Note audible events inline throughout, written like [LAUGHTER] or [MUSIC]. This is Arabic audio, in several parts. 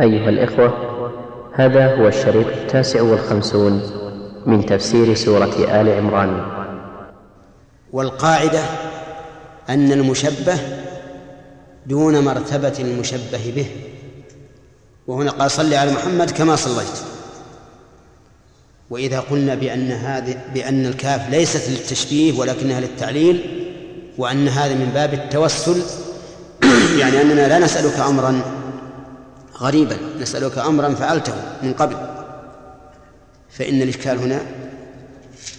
أيها الإخوة هذا هو الشريط التاسع والخمسون من تفسير سورة آل عمران. والقاعدة أن المشبه دون مرتبة المشبه به. وهنا قال صل على محمد كما صليت. وإذا قلنا بأن هذه بأن الكاف ليست للتشبيه ولكنها للتعليل وأن هذا من باب التوسل [CLEARS THROAT] يعني أننا لا نسألك أمرا غريبا نسألك أمرا فعلته من قبل. فإن الإشكال هنا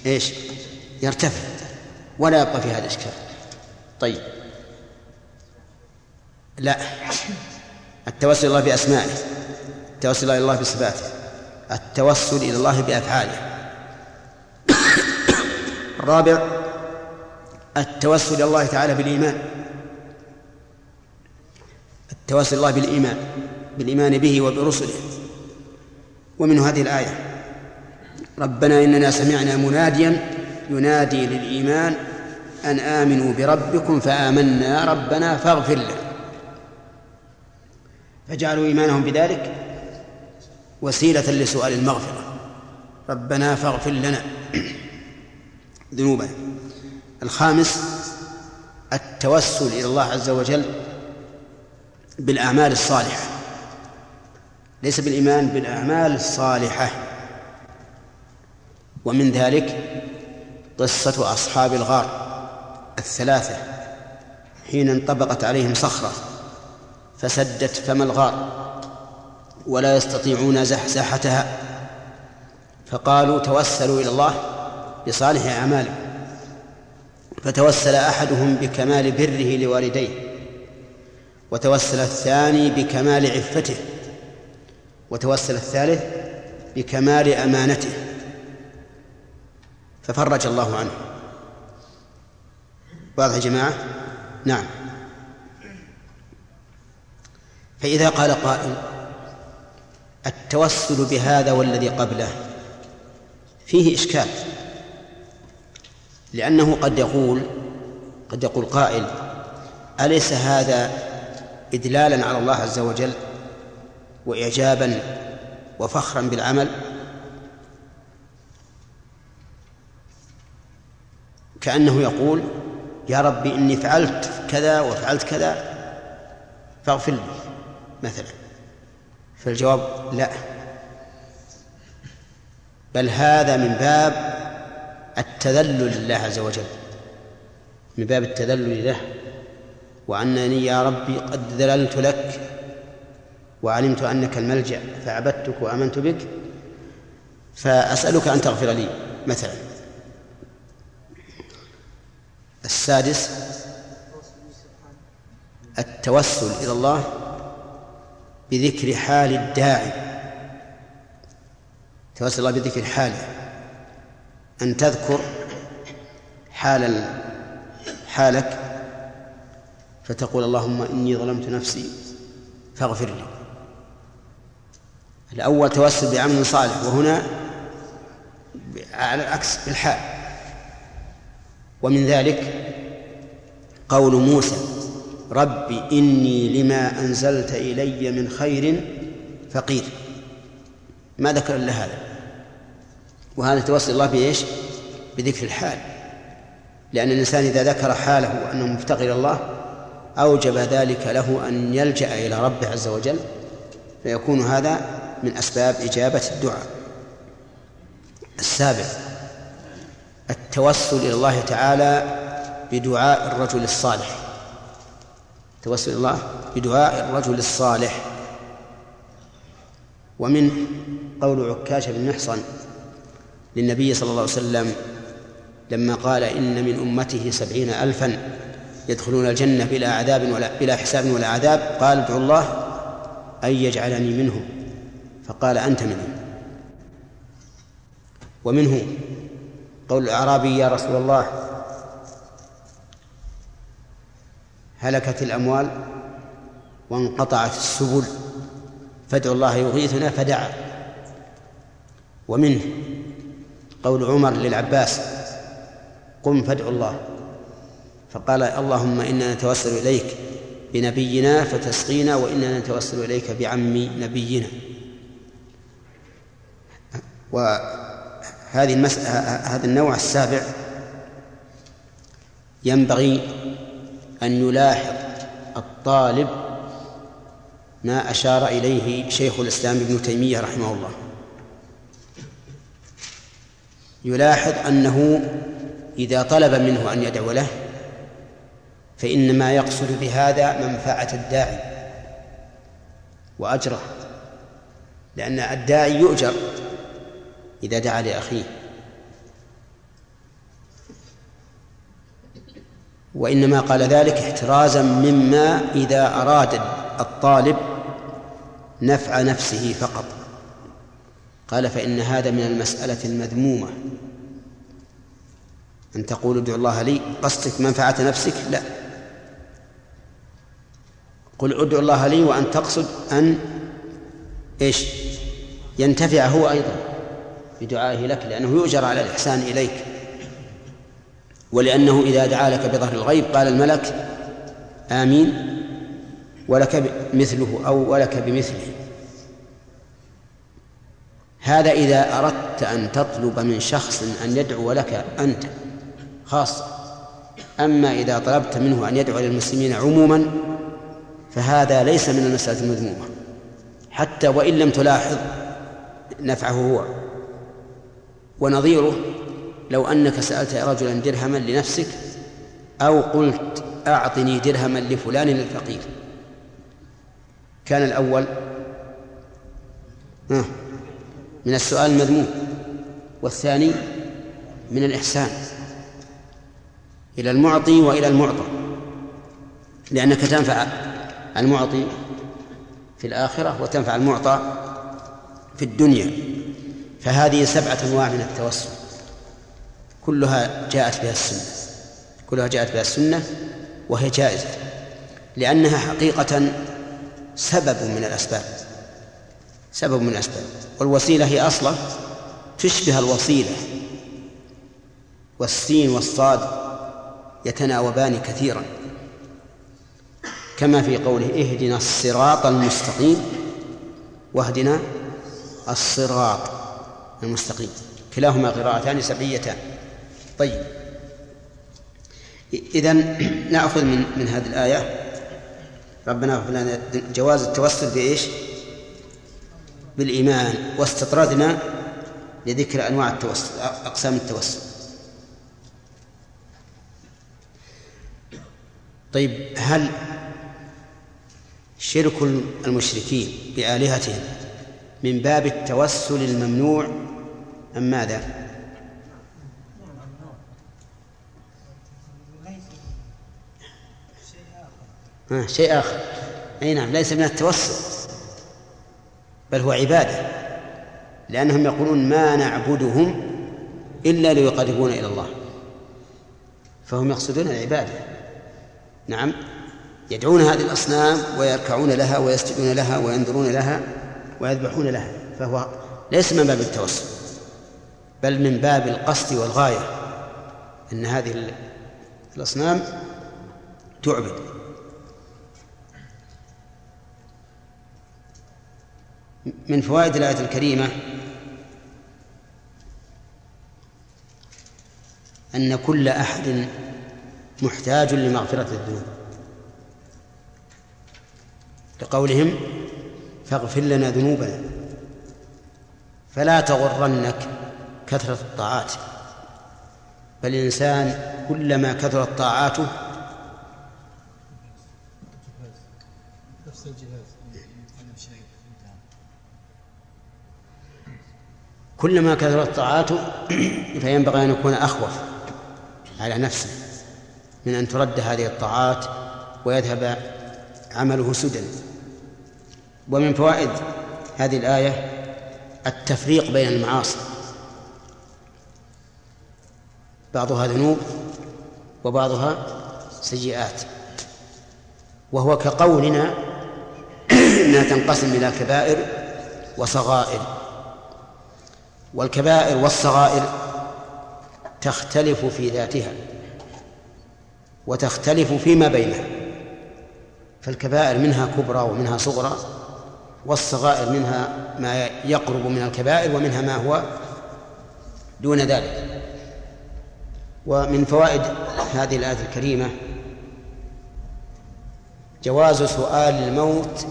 إيش؟ يرتفع ولا يبقى في هذا الإشكال. طيب. لا. التوسل إلى الله بأسمائه التوسل إلى الله بصفاته التوسل إلى الله بأفعاله. الرابع التوسل إلى الله تعالى بالإيمان. التوسل الله بالإيمان. بالإيمان به وبرسله. ومن هذه الآية ربنا إننا سمعنا مناديا ينادي للإيمان أن آمنوا بربكم فآمنا ربنا فاغفر لنا فجعلوا إيمانهم بذلك وسيلة لسؤال المغفرة. ربنا فاغفر لنا [CLEARS THROAT] ذنوبنا. الخامس التوسل إلى الله عز وجل بالأعمال الصالحة. ليس بالإيمان بالأعمال الصالحة. ومن ذلك قصة أصحاب الغار الثلاثة. حين انطبقت عليهم صخرة فسدت فم الغار ولا يستطيعون زحزحتها فقالوا توسلوا إلى الله بصالح أعمالهم. فتوسل أحدهم بكمال بره لوالديه وتوسل الثاني بكمال عفته. وتوسل الثالث بكمال أمانته. ففرج الله عنه. واضح يا جماعة؟ نعم. فإذا قال قائل التوسل بهذا والذي قبله فيه إشكال. لأنه قد يقول قد يقول قائل أليس هذا إدلالا على الله عز وجل؟ وإعجابا وفخرا بالعمل. كأنه يقول يا ربي إني فعلت كذا وفعلت كذا فاغفر لي. مثلا. فالجواب لا. بل هذا من باب التذلل لله عز وجل. من باب التذلل له. وأنني يا ربي قد ذللت لك وعلمت أنك الملجأ فعبدتك وآمنت بك فأسألك أن تغفر لي مثلا. السادس التوسل إلى الله بذكر حال الداعي. توسل الله بذكر حاله. أن تذكر حال حالك فتقول اللهم إني ظلمت نفسي فاغفر لي. الأول توسل بعمل صالح وهنا على العكس بالحال. ومن ذلك قول موسى رب إني لما أنزلت إلي من خير فقير. ما ذكر إلا هذا. وهذا توسل الله بإيش؟ بذكر الحال. لأن الإنسان إذا ذكر حاله أنه مفتقر إلى الله أوجب ذلك له أن يلجأ إلى ربه عز وجل فيكون هذا من أسباب إجابة الدعاء. السابع التوسل إلى الله تعالى بدعاء الرجل الصالح. توسل الله بدعاء الرجل الصالح. ومن قول عكاش بن محصن للنبي صلى الله عليه وسلم لما قال إن من أمته سبعين ألفا يدخلون الجنة بلا عذاب ولا بلا حساب ولا عذاب قال ادعو الله أن يجعلني منهم. فقال أنت منهم. ومنه قول الأعرابي يا رسول الله هلكت الأموال وانقطعت السبل فادعوا الله يغيثنا فدعا ومنه قول عمر للعباس قم فادعوا الله. فقال اللهم إنا نتوسل إليك بنبينا فتسقينا وإننا نتوسل إليك بعم نبينا. وهذه المسألة هذا النوع السابع ينبغي أن يلاحظ الطالب ما أشار إليه شيخ الإسلام ابن تيمية رحمه الله. يلاحظ أنه إذا طلب منه أن يدعو له فإنما يقصد بهذا منفعة الداعي وأجره لأن الداعي يؤجر إذا دعا لأخيه. وإنما قال ذلك احترازا مما إذا أراد الطالب نفع نفسه فقط. قال فإن هذا من المسألة المذمومة. أن تقول ادعو الله لي قصدك منفعة نفسك؟ لا. قل ادعو الله لي وأن تقصد أن إيش؟ ينتفع هو أيضا. بدعائه لك لأنه يؤجر على الإحسان إليك. ولأنه إذا دعا لك بظهر الغيب قال الملك آمين ولك مثله أو ولك بمثله. هذا إذا أردت أن تطلب من شخص أن يدعو لك أنت خاصة. أما إذا طلبت منه أن يدعو للمسلمين عموما فهذا ليس من المسألة المذمومة. حتى وإن لم تلاحظ نفعه هو. ونظيره لو أنك سألت رجلا درهما لنفسك أو قلت أعطني درهما لفلان الفقير. كان الأول من السؤال المذموم والثاني من الإحسان إلى المعطي وإلى المعطى لأنك تنفع المعطي في الآخرة وتنفع المعطى في الدنيا. فهذه سبعة أنواع من التوسل. كلها جاءت بها السنة. كلها جاءت بها السنة وهي جائزة لأنها حقيقة سبب من الأسباب. سبب من الأسباب. والوسيلة هي أصلا تشبه الوصيلة والسين والصاد يتناوبان كثيرا. كما في قوله اهدنا الصراط المستقيم واهدنا الصراط. المستقيم. كلاهما قراءتان سبعيتان طيب. إذا [CLEARS THROAT] نأخذ من من هذه الآية. ربنا اغفر لنا جواز التوسل بإيش؟ بالإيمان واستطردنا لذكر أنواع التوسل أقسام التوسل. طيب هل شرك المشركين بآلهتهم من باب التوسل الممنوع أم ماذا؟ آه شيء آخر أي نعم ليس من التوسل بل هو عبادة لأنهم يقولون ما نعبدهم إلا ليقربونا إلى الله فهم يقصدون العبادة نعم يدعون هذه الأصنام ويركعون لها ويسجدون لها وينظرون لها ويذبحون لها فهو ليس من باب التوسل بل من باب القصد والغاية أن هذه الأصنام تعبد. من فوائد الآية الكريمة أن كل أحد محتاج لمغفرة الذنوب لقولهم فاغفر لنا ذنوبنا. فلا تغرنك كثرة الطاعات. بل الإنسان كلما كثرت طاعاته كلما كثرت طاعاته [CLEARS THROAT] فينبغي أن يكون أخوف على نفسه من أن ترد هذه الطاعات ويذهب عمله سدى. ومن فوائد هذه الآية التفريق بين المعاصي. بعضها ذنوب وبعضها سيئات. وهو كقولنا [CLEARS THROAT] انها تنقسم إلى كبائر وصغائر. والكبائر والصغائر تختلف في ذاتها وتختلف فيما بينها. فالكبائر منها كبرى ومنها صغرى والصغائر منها ما يقرب من الكبائر ومنها ما هو دون ذلك. ومن فوائد هذه الآية الكريمة جواز سؤال الموت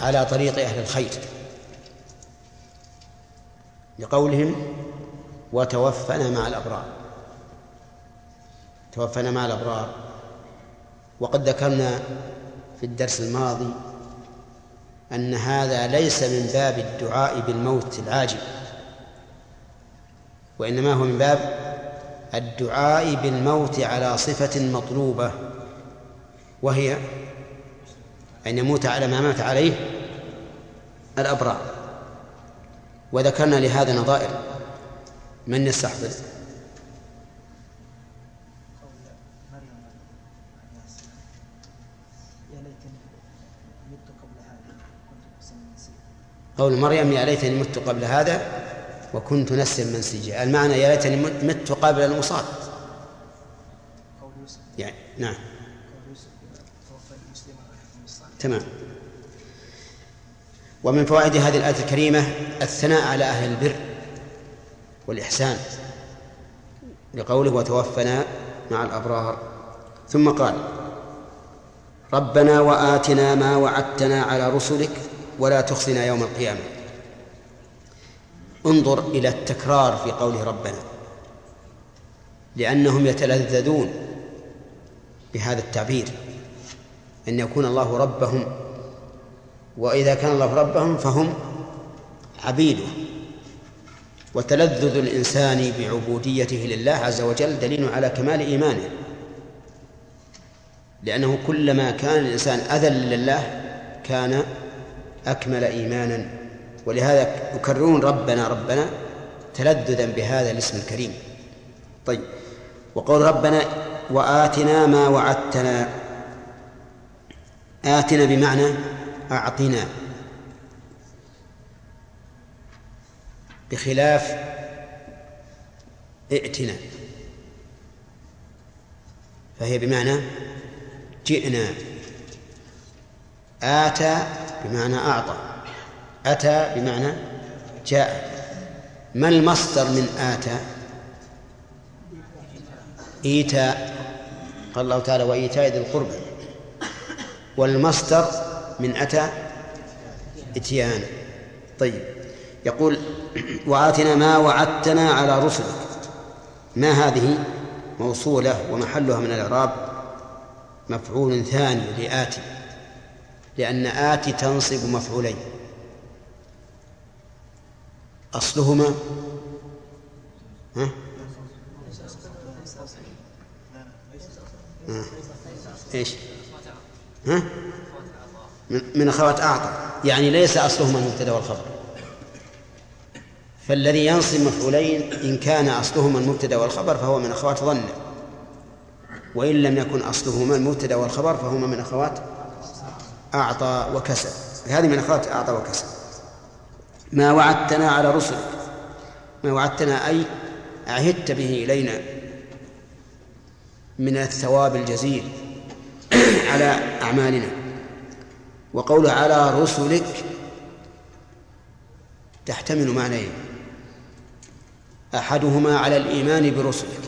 على طريق أهل الخير لقولهم وتوفنا مع الأبرار. توفنا مع الأبرار. وقد ذكرنا في الدرس الماضي أن هذا ليس من باب الدعاء بالموت العاجل وإنما هو من باب الدعاء بالموت على صفة مطلوبة وهي أن يموت على ما مات عليه الأبرار. وذكرنا لهذا نظائر من يستحضر قول مريم يا ليتني مت قبل هذا وكنت نسيا منسيا المعنى يا ليتني مت قبل المصاب. يعني نعم. تمام. ومن فوائد هذه الآية الكريمة الثناء على أهل البر والإحسان لقوله وتوفنا مع الأبرار ثم قال ربنا وآتنا ما وعدتنا على رسلك ولا تخزنا يوم القيامة. انظر إلى التكرار في قوله ربنا. لأنهم يتلذذون بهذا التعبير. أن يكون الله ربهم وإذا كان الله ربهم فهم عبيده. وتلذذ الإنسان بعبوديته لله عز وجل دليل على كمال إيمانه. لأنه كلما كان الإنسان أذل لله كان أكمل إيمانا ولهذا يكررون ربنا ربنا تلذذا بهذا الاسم الكريم. طيب وقول ربنا وآتنا ما وعدتنا آتنا بمعنى أعطنا. بخلاف ائتنا فهي بمعنى جئنا. آتى بمعنى أعطى. أتى بمعنى جاء. ما المصدر من آتى؟ إيتاء. قال الله تعالى وإيتاء ذي القربى. والمصدر من أتى؟ إتيان. طيب. يقول وآتنا ما وعدتنا على رسلك. ما هذه؟ موصولة ومحلها من الإعراب مفعول ثاني لآتي. لأن آتي تنصب مفعولين أصلهما ها؟ ها؟ إيش؟ ها؟ من أخوات أعطى يعني ليس أصلهما المبتدأ والخبر فالذي ينصب مفعولين إن كان أصلهما المبتدأ والخبر فهو من أخوات ظن وإن لم يكن أصلهما المبتدأ والخبر فهما من أخوات أعطى وكسب. هذه من أخوات أعطى وكسب. ما وعدتنا على رسلك. ما وعدتنا أي عهدت به إلينا من الثواب الجزيل [CLEARS THROAT] على أعمالنا. وقول على رسلك تحتمل معنيين. أحدهما على الإيمان برسلك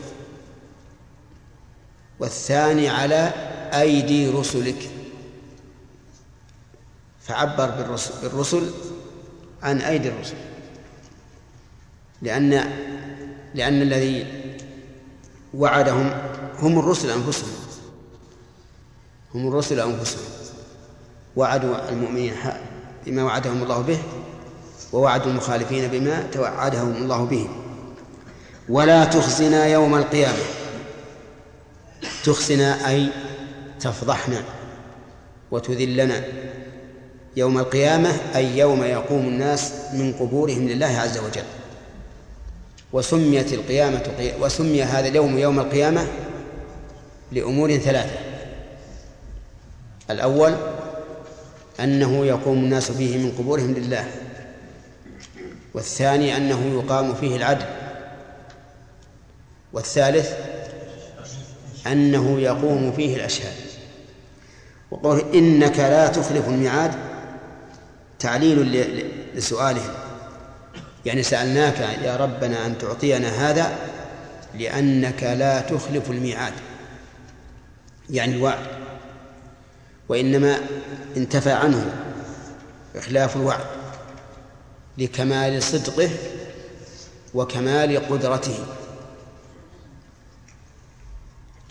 والثاني على أيدي رسلك. فعبر بالرسل, عن أيدي الرسل. لأن لأن الذي وعدهم هم الرسل أنفسهم. هم الرسل أنفسهم. وعدوا المؤمنين بما وعدهم الله به ووعدوا المخالفين بما توعدهم الله به. ولا تخزنا يوم القيامة. تخزنا أي تفضحنا وتذلنا. يوم القيامة أي يوم يقوم الناس من قبورهم لله عز وجل. وسميت القيامة وسمي هذا اليوم يوم القيامة لأمور ثلاثة. الأول أنه يقوم الناس فيه من قبورهم لله. والثاني أنه يقام فيه العدل. والثالث أنه يقوم فيه الأشهاد. وقوله إنك لا تخلف الميعاد تعليل لسؤالهم يعني سألناك يا ربنا أن تعطينا هذا لأنك لا تخلف الميعاد. يعني الوعد. وإنما انتفى عنه إخلاف الوعد لكمال صدقه وكمال قدرته.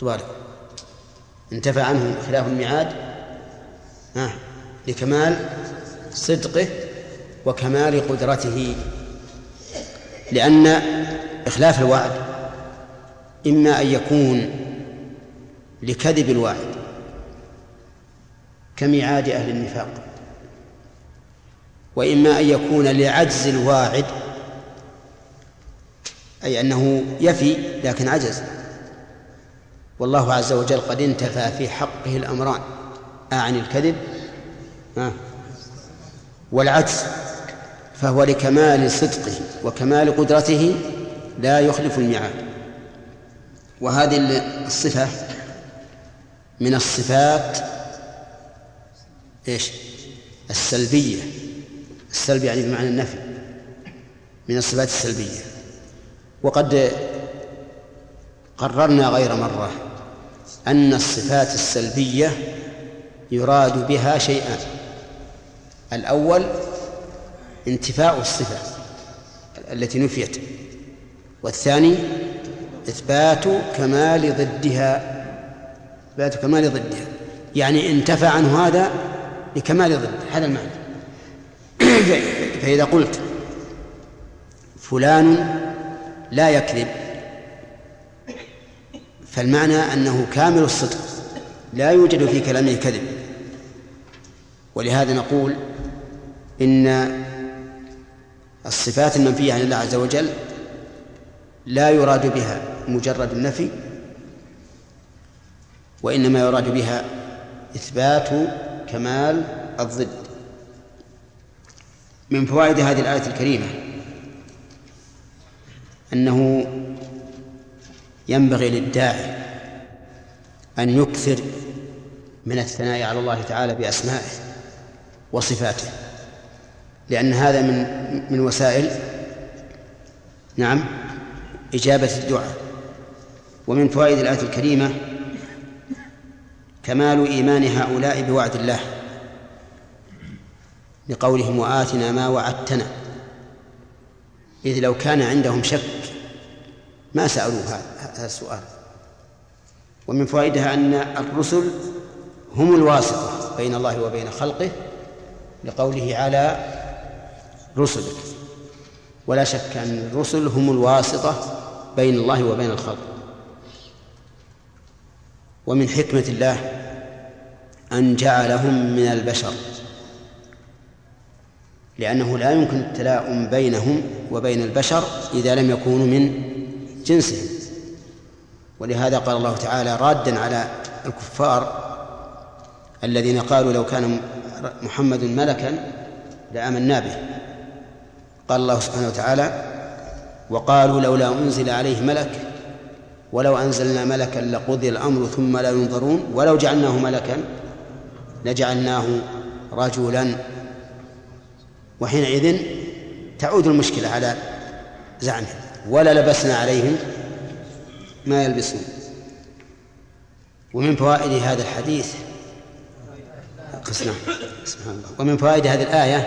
تبارك. انتفى عنه خلاف الميعاد. آه لكمال صدقه وكمال قدرته لأن إخلاف الوعد إما أن يكون لكذب الواعد كميعاد أهل النفاق وإما أن يكون لعجز الواعد أي أنه يفي لكن عجز. والله عز وجل قد انتفى في حقه الأمران. أعني الكذب؟ والعجز فهو لكمال صدقه وكمال قدرته لا يخلف الميعاد. وهذه الصفة من الصفات إيش؟ السلبية. السلب يعني بمعنى النفي. من الصفات السلبية. وقد قررنا غير مرة أن الصفات السلبية يراد بها شيئان. الأول انتفاء الصفة التي نفيت والثاني إثبات كمال ضدها إثبات كمال ضدها يعني انتفى عنه هذا لكمال ضد هذا المعنى. [COUGHS] فإذا قلت فلان لا يكذب فالمعنى أنه كامل الصدق لا يوجد في كلامه كذب. ولهذا نقول إن الصفات المنفية عن الله عز وجل لا يراد بها مجرد النفي وإنما يراد بها إثبات كمال الضد. من فوائد هذه الآية الكريمة أنه ينبغي للداعي أن يكثر من الثناء على الله تعالى بأسمائه. وصفاته. لأن هذا من من وسائل نعم إجابة الدعاء. ومن فوائد الآية الكريمة كمال إيمان هؤلاء بوعد الله لقولهم وآتنا ما وعدتنا. إذ لو كان عندهم شك ما سألوا هذا السؤال. ومن فوائدها أن الرسل هم الواسطة بين الله وبين خلقه لقوله على رسلك. ولا شك أن الرسل هم الواسطة بين الله وبين الخلق. ومن حكمة الله أن جعلهم من البشر. لأنه لا يمكن التلاؤم بينهم وبين البشر إذا لم يكونوا من جنسهم. ولهذا قال الله تعالى رادا على الكفار الذين قالوا لو كان محمد ملكا لآمنا به قال الله سبحانه وتعالى وقالوا لولا أنزل عليه ملك ولو أنزلنا ملكا لقضي الأمر ثم لا ينظرون ولو جعلناه ملكا لجعلناه رجلا وحينئذ تعود المشكلة على زعمهم ولا لبسنا عليهم ما يلبسون. ومن فوائد هذا الحديث سبحان الله ومن فوائد هذه الآية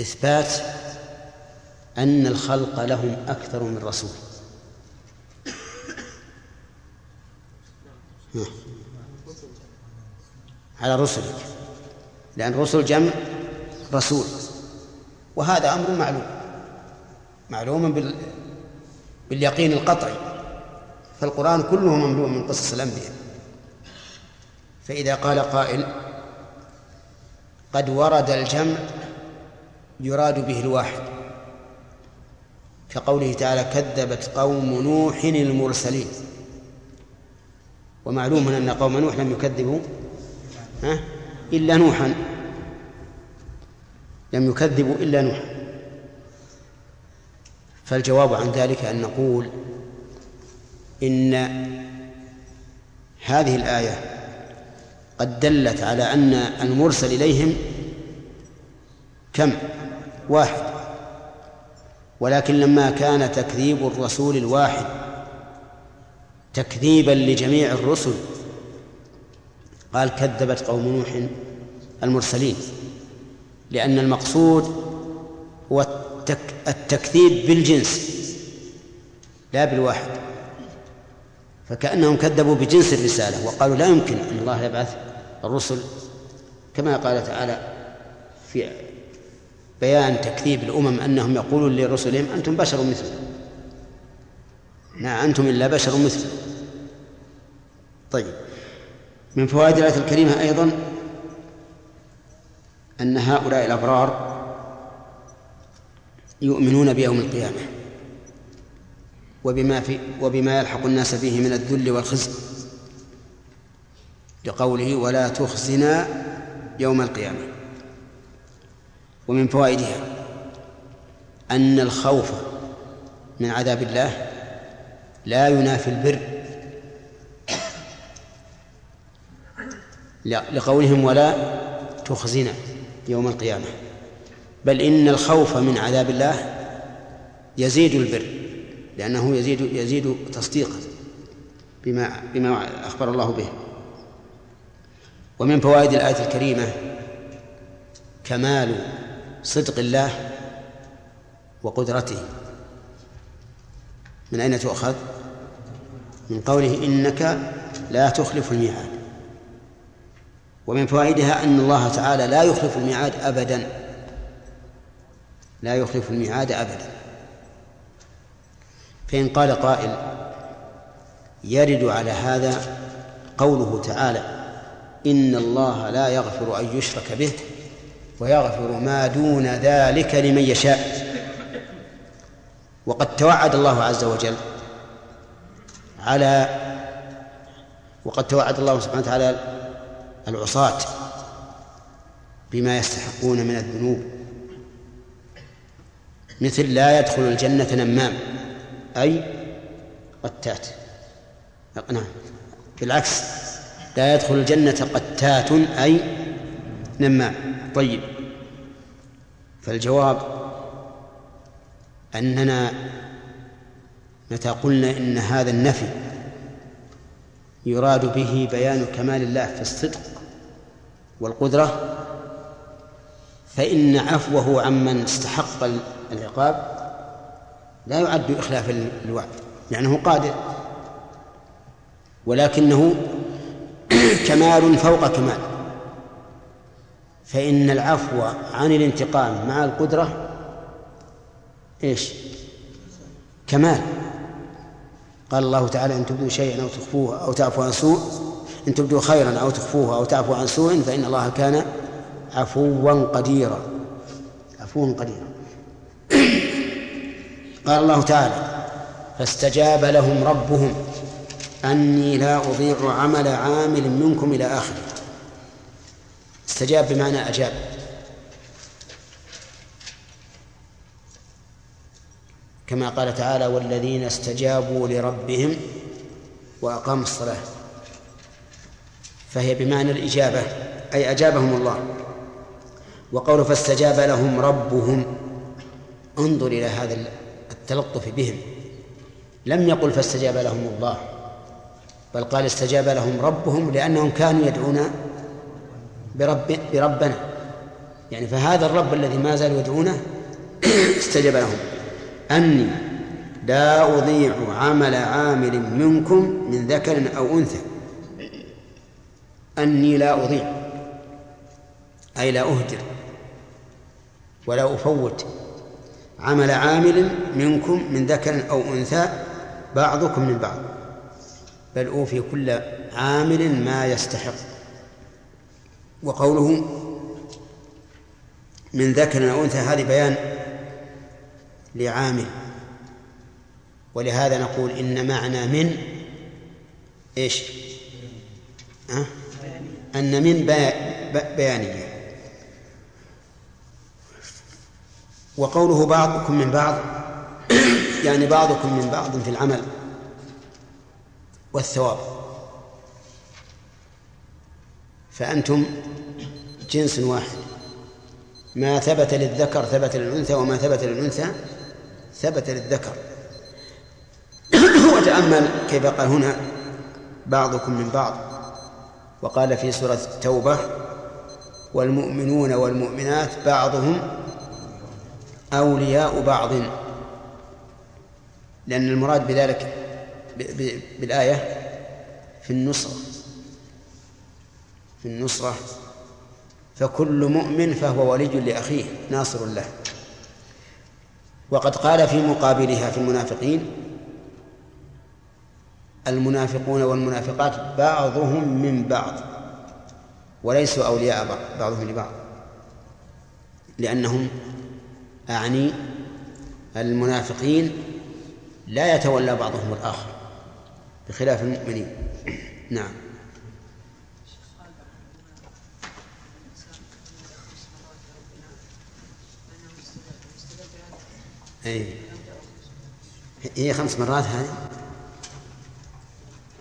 إثبات أن الخلق لهم أكثر من رسول. على رسلك. لأن الرسل جمع رسول. وهذا أمر معلوم. معلوم بال... باليقين القطعي. فالقرآن كله مملوء من قصص الأنبياء. فإذا قال قائل قد ورد الجمع يراد به الواحد كقوله تعالى كذبت قوم نوح المرسلين ومعلوم أن قوم نوح لم يكذبوا إلا نوحا. لم يكذبوا إلا نوحا فالجواب عن ذلك أن نقول إن هذه الآية قد دلت على أن المرسل إليهم كم؟ واحد. ولكن لما كان تكذيب الرسول الواحد تكذيبا لجميع الرسل قال كذبت قوم نوح المرسلين لأن المقصود هو التكذيب بالجنس لا بالواحد. فكأنهم كذبوا بجنس الرسالة وقالوا لا يمكن أن الله يبعث الرسل كما قال تعالى في بيان تكذيب الأمم أنهم يقولون لرسلهم أنتم بشر مثلنا ما أنتم إلا بشر مثلنا طيب من فوائد الآية الكريمة أيضا أن هؤلاء الأبرار يؤمنون بيوم القيامة. وبما في وبما يلحق الناس به من الذل والخزي لقوله ولا تخزنا يوم القيامة. ومن فوائدها أن الخوف من عذاب الله لا ينافي البر. لقولهم ولا تخزنا يوم القيامة. بل إن الخوف من عذاب الله يزيد البر. لأنه يزيد يزيد تصديقا بما بما أخبر الله به. ومن فوائد الآية الكريمة كمال صدق الله وقدرته. من أين تؤخذ؟ من قوله إنك لا تخلف الميعاد. ومن فوائدها أن الله تعالى لا يخلف الميعاد أبدا. لا يخلف الميعاد أبدا. فإن قال قائل يرد على هذا قوله تعالى إن الله لا يغفر أن يشرك به ويغفر ما دون ذلك لمن يشاء. وقد توعد الله عز وجل على وقد توعد الله سبحانه وتعالى العصاة بما يستحقون من الذنوب. مثل لا يدخل الجنة نمام. أي؟ قتات. نعم. بالعكس لا يدخل الجنة قتات أي؟ نمام طيب. فالجواب أننا متى قلنا إن هذا النفي يراد به بيان كمال الله في الصدق والقدرة فإن عفوه عمن استحق العقاب لا يعد إخلاف الوعد لأنه قادر. ولكنه كمال فوق كمال. فإن العفو عن الانتقام مع القدرة إيش؟ كمال. قال الله تعالى إن تبدوا شيئا أو تخفوه أو تعفو عن سوء إن تبدوا خيرا أو تخفوه أو تعفو عن سوء فإن الله كان عفوا قديرا. عفوا قديرا. قال الله تعالى فاستجاب لهم ربهم أني لا أضيع عمل عامل منكم إلى آخره. استجاب بمعنى أجاب. كما قال تعالى والذين استجابوا لربهم وأقاموا الصلاة. فهي بمعنى الإجابة أي أجابهم الله. وقول فاستجاب لهم ربهم انظر إلى هذا التلطف بهم. لم يقل فاستجاب لهم الله بل قال استجاب لهم ربهم لأنهم كانوا يدعون برب بربنا. يعني فهذا الرب الذي ما زالوا يدعونه [CLEARS THROAT] استجاب لهم. أني لا أضيع عمل عامل منكم من ذكر أو أنثى. أني لا أضيع أي لا أهدر ولا أفوت. عمل عامل منكم من ذكر أو أنثى بعضكم من بعض. بل أوفي كل عامل ما يستحق. وقوله من ذكر أو أنثى هذه بيان لعامل. ولهذا نقول إن معنى من إيش؟ أه؟ أن من بيانية. وقوله بعضكم من بعض يعني بعضكم من بعض في العمل والثواب. فأنتم جنس واحد ما ثبت للذكر ثبت للأنثى وما ثبت للأنثى ثبت للذكر. [COUGHS] وتأمل كيف قال هنا بعضكم من بعض. وقال في سورة التوبة والمؤمنون والمؤمنات بعضهم أولياء بعض. لأن المراد بذلك بالآية في النصرة. في النصرة. فكل مؤمن فهو ولي لأخيه ناصر له. وقد قال في مقابلها في المنافقين المنافقون والمنافقات بعضهم من بعض وليسوا أولياء بعضهم لبعض. لأنهم أعني المنافقين لا يتولى بعضهم الآخر بخلاف المؤمنين. نعم. أي. هي خمس مرات هذه؟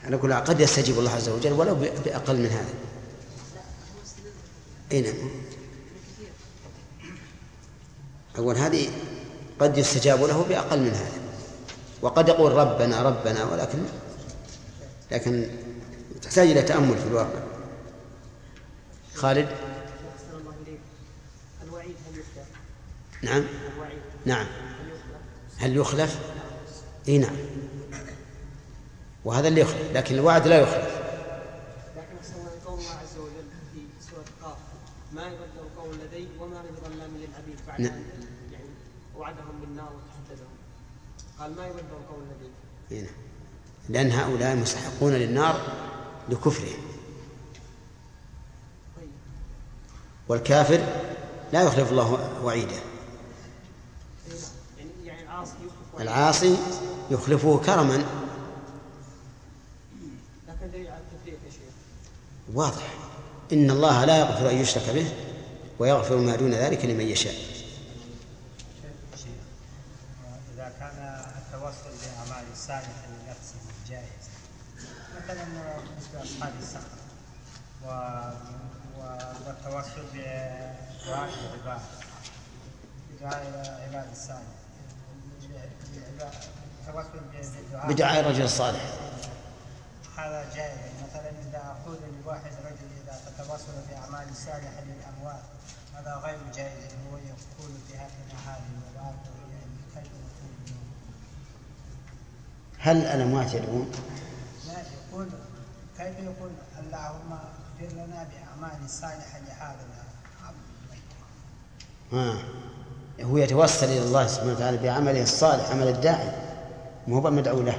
على كل قد يستجيب الله عز وجل ولو بأقل من هذا. أي نعم. أقول هذه قد يستجاب له بأقل من هذا. وقد يقول ربنا ربنا ولكن لكن تحتاج إلى تأمل في الواقع. خالد؟ نعم. نعم. هل يخلف؟ إي نعم. وهذا اللي يخلف لكن الوعد لا يخلف. لكن قول الله عز وجل في سورة قاف ما يبدل القول لدي وما من ظلام للعبيد بعد نعم. يعني وعدهم بالنار وتحدثهم قال ما يبدل القول لدي نعم لأن هؤلاء مستحقون للنار لكفرهم. طيب. والكافر لا يخلف الله وعيده. العاصي يخلفه كرما. واضح. إن الله لا يغفر أن يشرك به ويغفر ما دون ذلك لمن يشاء إذا كان التوسل بأعمال الصالحة لنفسه جائز مثلا مثل أصحاب الصخر والتوسل بدعاء العباد. بدعاء عباد الصالح. بدعاء الرجل الصالح. هذا جائز. مثلا إذا أقول لواحد رجل إذا تتواصل بأعمال صالحة للأموات هذا غير جائز. هو يقول في هذه هذه كيف هل الاموات يدعون؟ لا يقول كيف يقول؟ اللهم اغفر لنا بأعمال صالحة لهذا العبد. آه. هو يتوسل إلى الله سبحانه وتعالى بعمله الصالح عمل الداعي. مو بالمدعو له.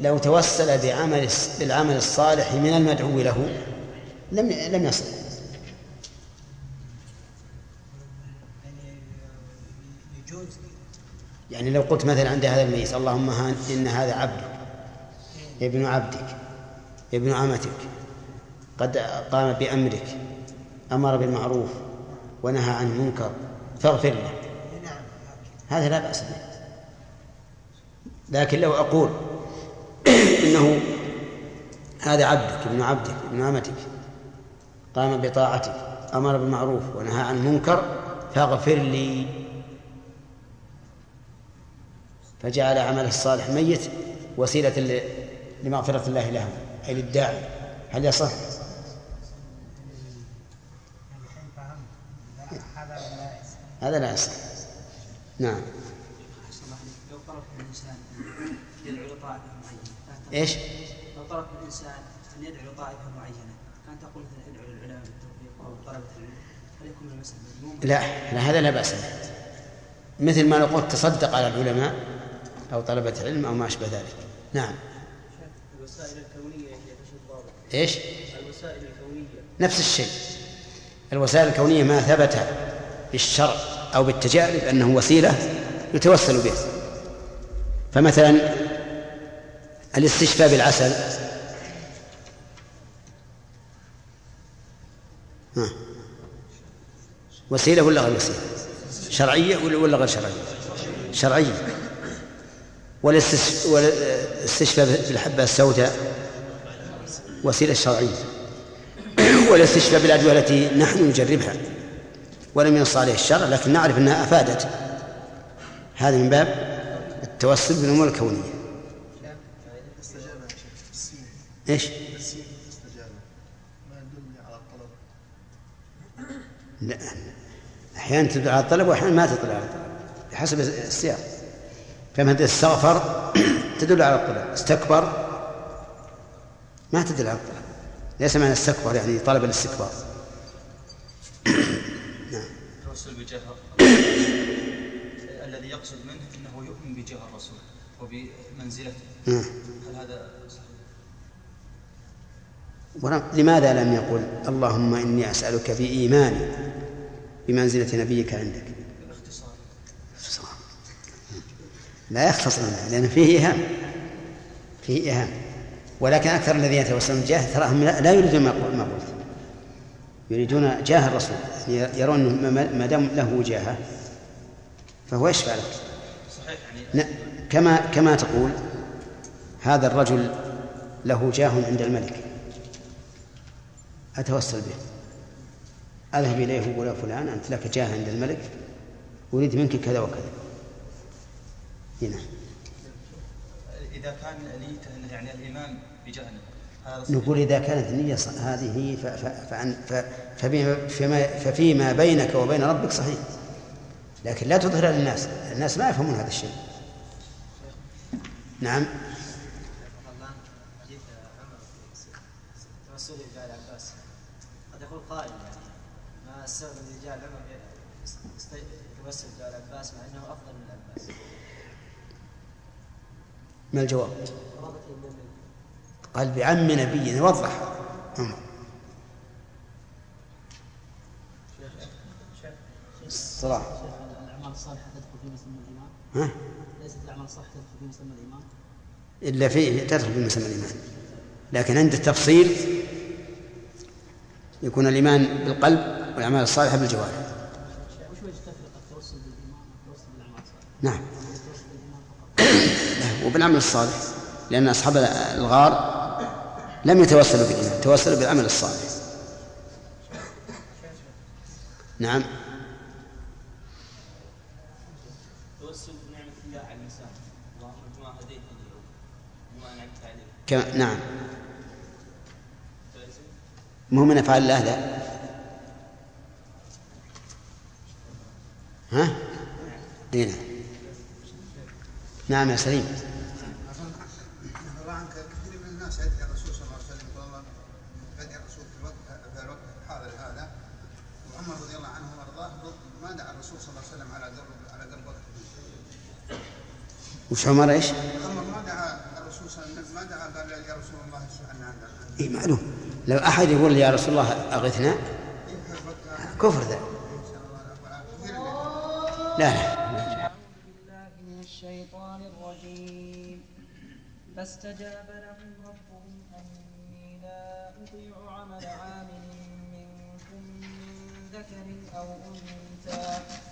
لو توسل بعمل بالعمل الصالح من المدعو له لم لم يصل. يعني لو قلت مثلا عند هذا الميت اللهم إن هذا عبدك ابن عبدك ابن عمتك قد قام بأمرك أمر بالمعروف ونهى عن المنكر فاغفر له. هذا لا بأس به. لكن لو أقول [COUGHS] إنه هذا عبدك ابن عبدك ابن عمتك قام بطاعتك أمر بالمعروف ونهى عن المنكر فاغفر لي. فجعل عمله الصالح ميت وسيلة لمغفرة الله له أي للداعي. هل يصح؟ هذا لا يصح. نعم. لو طلب الانسان يدعو لطائفه معينه إيش؟ لو طلب الإنسان أن يدعو لطائفه معينة كان تقول مثلا أدعو للعلماء بالتوفيق أو طلبة العلم؟ هل يكون المسألة لا لا هذا لا بأس به. مثل ما لو قلت تصدق على العلماء أو طلبة علم أو ما أشبه ذلك. نعم. الوسائل الكونية هي إيش؟ الوسائل الكونية. نفس الشيء. الوسائل الكونية ما ثبت بالشرع أو بالتجارب أنه وسيلة يتوسل به فمثلا الاستشفاء بالعسل. ها. وسيلة ولا غير وسيلة؟ شرعية ولا غير شرعية؟ شرعية. والاستشفاء بالحبة السوداء وسيلة شرعية [CLEARS THROAT] والاستشفاء بالأدوية التي نحن نجربها. ولم ينص عليه الشرع لكن نعرف أنها أفادت. هذا من باب التوسل بالأمور الكونية. إيش؟ لا. أحيانا تدل على الطلب وأحيانا ما تدل على الطلب بحسب السياق. فمثلا استغفر تدل على الطلب استكبر ما تدل على الطلب ليس معنى استكبر يعني طلب الاستكبار. [COUGHS] نعم. التوسل بجاه [COUGHS] الذي يقصد منه إنه يؤمن بجاه الرسول وبمنزلته. نعم. هل هذا لماذا لم يقل اللهم إني أسألك بإيماني بمنزلة نبيك عندك؟ لا يختصر لأن فيه إيهام فيه إيهام. ولكن أكثر الذين يتوسلون بالجاه تراهم لا يريدون ما قلت. يريدون جاه الرسول يعني يرون ما دام له جاهة فهو يشفع لك صحيح يعني كما كما تقول هذا الرجل له جاه عند الملك. أتوسل به. أذهب إليه وأقول يا فلان أنت لك جاه عند الملك أريد منك كذا وكذا. هنا إذا كان نيته يعني الإيمان بجهله نقول إذا كانت النية هذه ففيما, فيما, ففيما بينك وبين ربك صحيح. لكن لا تظهرها للناس. الناس ما يفهمون هذا الشيء. نعم. يقول قائل يعني ما السبب الذي جعل عمر يتوسل إلى العباس مع إنه أفضل من العباس ما الجواب؟ قال بعم نبينا وضح. عمر. الصلاة الأعمال الصالحة تدخل في مسمى الإيمان ها؟ ليست الأعمال الصالحة تدخل في مسمى الإيمان إلا في تدخل في مسمى الإيمان. لكن عند التفصيل يكون الإيمان بالقلب والأعمال الصالحة بالجوارح. نعم. وبالعمل الصالح لأن أصحاب الغار لم يتوسلوا بالإيمان توسلوا بالعمل الصالح. نعم. كما نعم. مو من أفعال الله لا ها؟ دينا. نعم يا سليم الله عنك كثير من الناس يدعي الرسول صلى الله عليه وسلم والله يدعي الرسول في الوقت في الوقت الحاضر هذا وعمر رضي الله عنه وارضاه ما دعا الرسول صلى الله عليه وسلم على قرب على قرب وقته وش عمر إيش؟ عمر ما دعا الرسول صلى الله عليه وسلم ما دعا قال يا رسول الله اشفع اي معلوم. لو أحد يقول يا رسول الله أغثنا؟ كفر ذا. لا لا. من الشيطان الرجيم. فاستجاب لهم ربهم أني لا أطيع عمل عامل منكم من ذكر أو أنثى.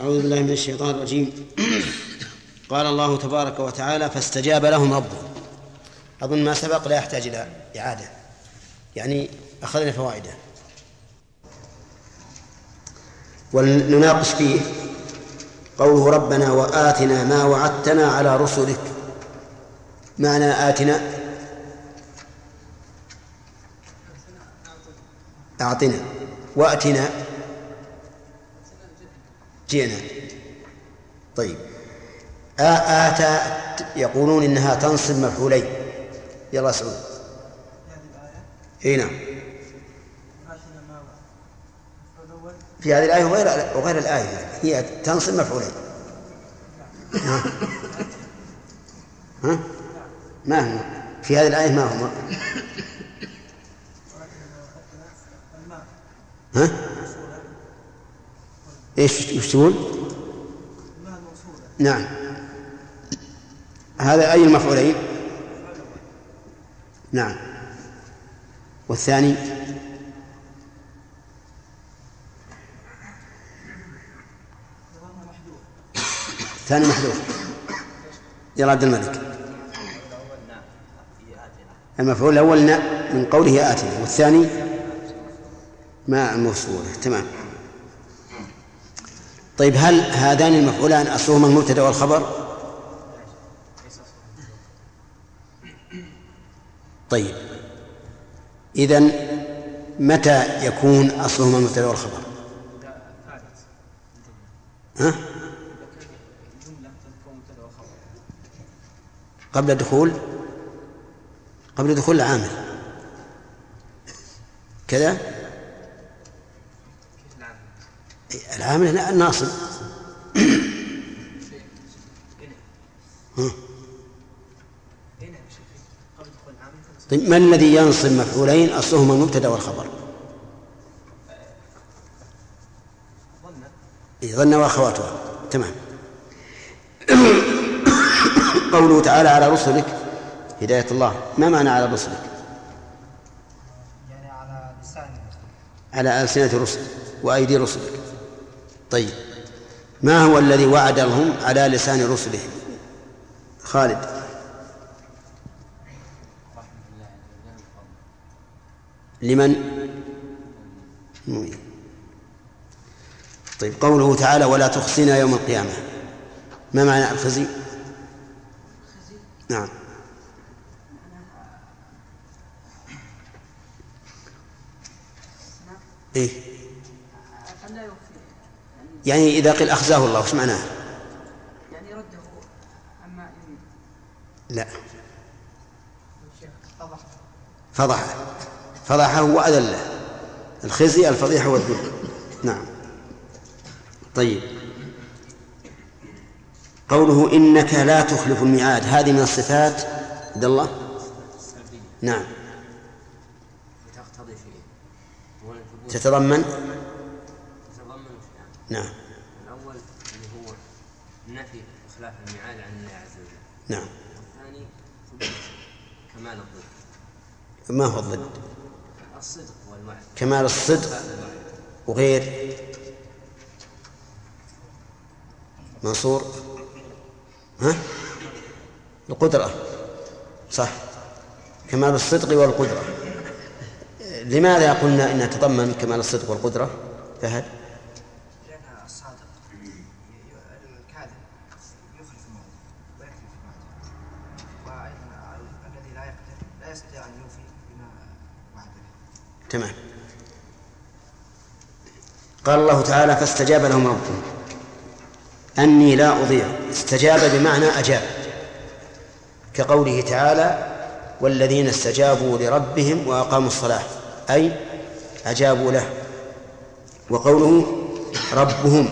أعوذ بالله من الشيطان الرجيم. قال الله تبارك وتعالى فاستجاب لهم ربهم. أظن ما سبق لا يحتاج إلى إعادة. يعني أخذنا فوائده. ولنناقش فيه قوله ربنا وآتنا ما وعدتنا على رسلك. معنى آتنا؟ أعطنا. وأتنا. جئنا طيب. آتى يقولون إنها تنصب مفعولين. يلا سعود. إي نعم. في هذه الآية وغير وغير الآية. هي تنصب مفعولين. ها؟ ها؟ ما هو في هذه الآية ما هو ها؟ إيش إيش تقول؟ نعم. هذا أي المفعولين؟ نعم. والثاني؟ ثاني محذوف. يلا عبد الملك. المفعول الأول من قوله آتنا والثاني؟ ما الموصولة تمام. طيب هل هذان المفعولان أصلهما المبتدأ والخبر؟ طيب إذا متى يكون أصلهما المبتدأ والخبر؟ ها؟ قبل دخول قبل دخول العامل كذا العامل لا الناصب. طيب ما الذي ينصب مفعولين؟ أصلهما المبتدا والخبر. ظن واخواتها تمام. [COUGHS] قوله تعالى على رسلك. هداية الله. ما معنى على رسلك؟ يعني على لسان على ألسنة رسل وأيدي رسلك. طيب. ما هو الذي وعد لهم على لسان رسله خالد. لمن؟ طيب قوله تعالى ولا تخزنا يوم القيامة ما معنى الخزي؟ نعم. إيه؟ يعني إذا قيل أخزاه الله وش معناه؟ يعني رده عما لا. فضحه. فضحه. وأذله. الخزي الفضيحة والذل. نعم. طيب. قوله إنك لا تخلف الميعاد هذه من الصفات؟ عبد الله؟ نعم. تتضمن؟ نعم. الأول اللي هو نفي إخلاف الميعاد عن الله عز وجل. نعم. والثاني ثبوت كمال الضد. ما هو الضد؟ الصدق والوعد. كمال الصدق وغير؟ منصور؟ ها؟ القدرة. صح. كمال الصدق والقدرة. لماذا قلنا إنها تضمن كمال الصدق والقدرة؟ فهد لأن الصادق الكاذب يخلف الموعد ويكذب في الموعد وأيضا الذي لا يقدر لا يستطيع أن يوفي بما وعد به تمام. قال الله تعالى فاستجاب لهم ربهم. أني لا أضيع. استجاب بمعنى أجاب. كقوله تعالى والذين استجابوا لربهم وأقاموا الصلاة. أي أجابوا له. وقوله ربهم.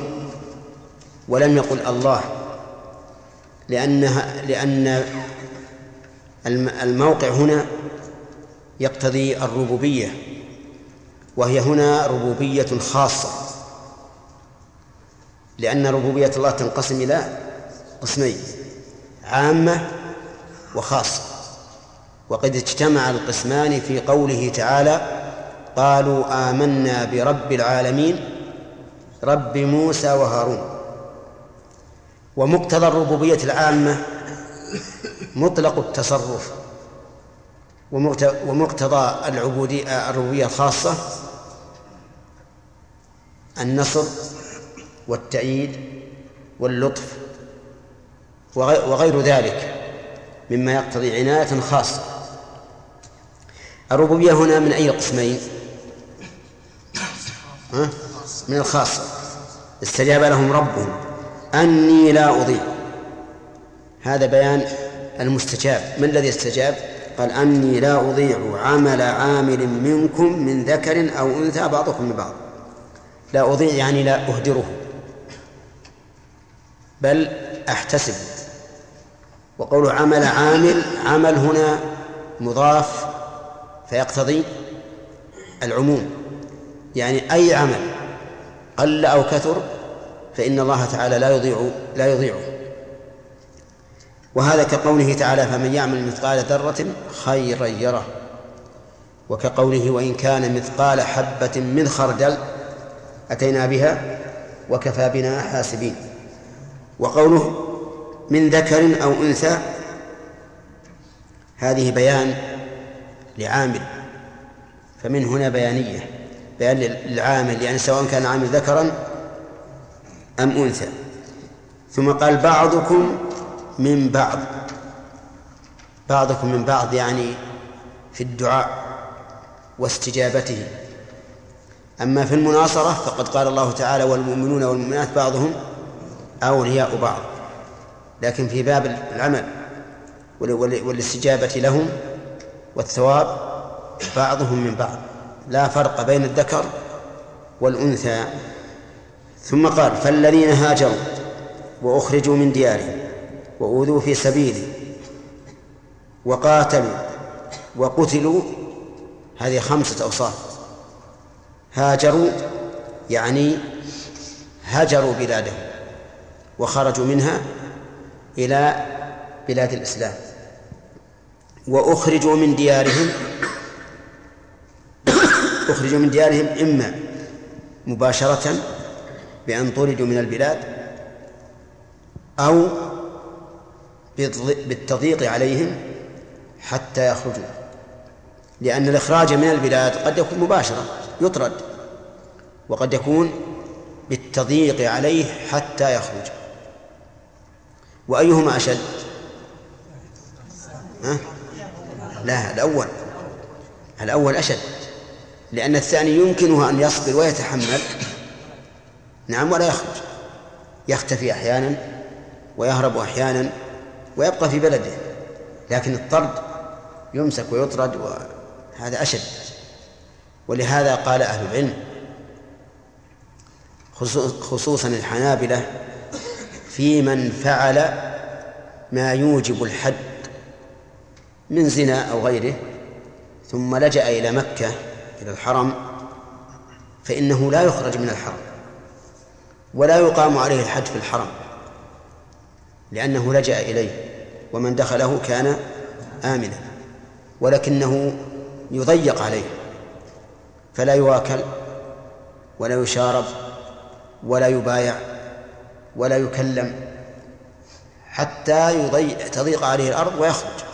ولم يقل الله. لأنها لأن الموقع هنا يقتضي الربوبية. وهي هنا ربوبية خاصة. لأن ربوبية الله تنقسم إلى قسمين عامة وخاصة. وقد اجتمع القسمان في قوله تعالى قالوا آمنا برب العالمين رب موسى وهارون. ومقتضى الربوبية العامة مطلق التصرف ومقتضى العبودية الربوبية الخاصة النصر والتأييد واللطف وغير ذلك مما يقتضي عناية خاصة. الربوبية هنا من أي قسمين؟ ها؟ من الخاصة. استجاب لهم ربهم. أني لا أضيع. هذا بيان المستجاب. من الذي استجاب؟ قال أني لا أضيع عمل عامل منكم من ذكر أو أنثى بعضكم من بعض لا أضيع يعني لا أهدره. بل أحتسب. وقول عمل عامل عمل هنا مضاف فيقتضي العموم. يعني أي عمل قل أو كثر فإن الله تعالى لا يضيع لا يضيعه. وهذا كقوله تعالى فمن يعمل مثقال ذرة خيرا يره. وكقوله وإن كان مثقال حبة من خردل أتينا بها وكفى بنا حاسبين. وقوله من ذكر أو أنثى هذه بيان لعامل. فمن هنا بيانية بيان للعامل يعني سواء كان عامل ذكرا أم أنثى. ثم قال بعضكم من بعض. بعضكم من بعض يعني في الدعاء واستجابته. أما في المناصرة فقد قال الله تعالى والمؤمنون والمؤمنات بعضهم أولياء بعض. لكن في باب العمل والاستجابة لهم والثواب بعضهم من بعض. لا فرق بين الذكر والأنثى. ثم قال فالذين هاجروا وأخرجوا من ديارهم وأوذوا في سبيلي وقاتلوا وقتلوا هذه خمسة أوصاف. هاجروا يعني هجروا بلادهم وخرجوا منها إلى بلاد الإسلام وأخرجوا من ديارهم أخرجوا من ديارهم إما مباشرة بأن طردوا من البلاد أو بالتضييق عليهم حتى يخرجوا لأن الإخراج من البلاد قد يكون مباشرة. يطرد وقد يكون بالتضييق عليه حتى يخرج. وأيهما أشد؟ ها؟ لا الأول. الأول أشد لأن الثاني يمكنه أن يصبر ويتحمل. نعم ولا يخرج. يختفي أحيانا ويهرب أحيانا ويبقى في بلده. لكن الطرد يمسك ويطرد وهذا أشد. ولهذا قال أهل العلم خصوصا الحنابلة في من فعل ما يوجب الحد من زنا أو غيره ثم لجأ إلى مكة إلى الحرم فإنه لا يخرج من الحرم ولا يقام عليه الحج في الحرم لأنه لجأ إليه ومن دخله كان آمنا ولكنه يضيق عليه. فلا يواكل ولا يشارب ولا يبايع ولا يكلم حتى يضيق تضيق عليه الأرض ويخرج.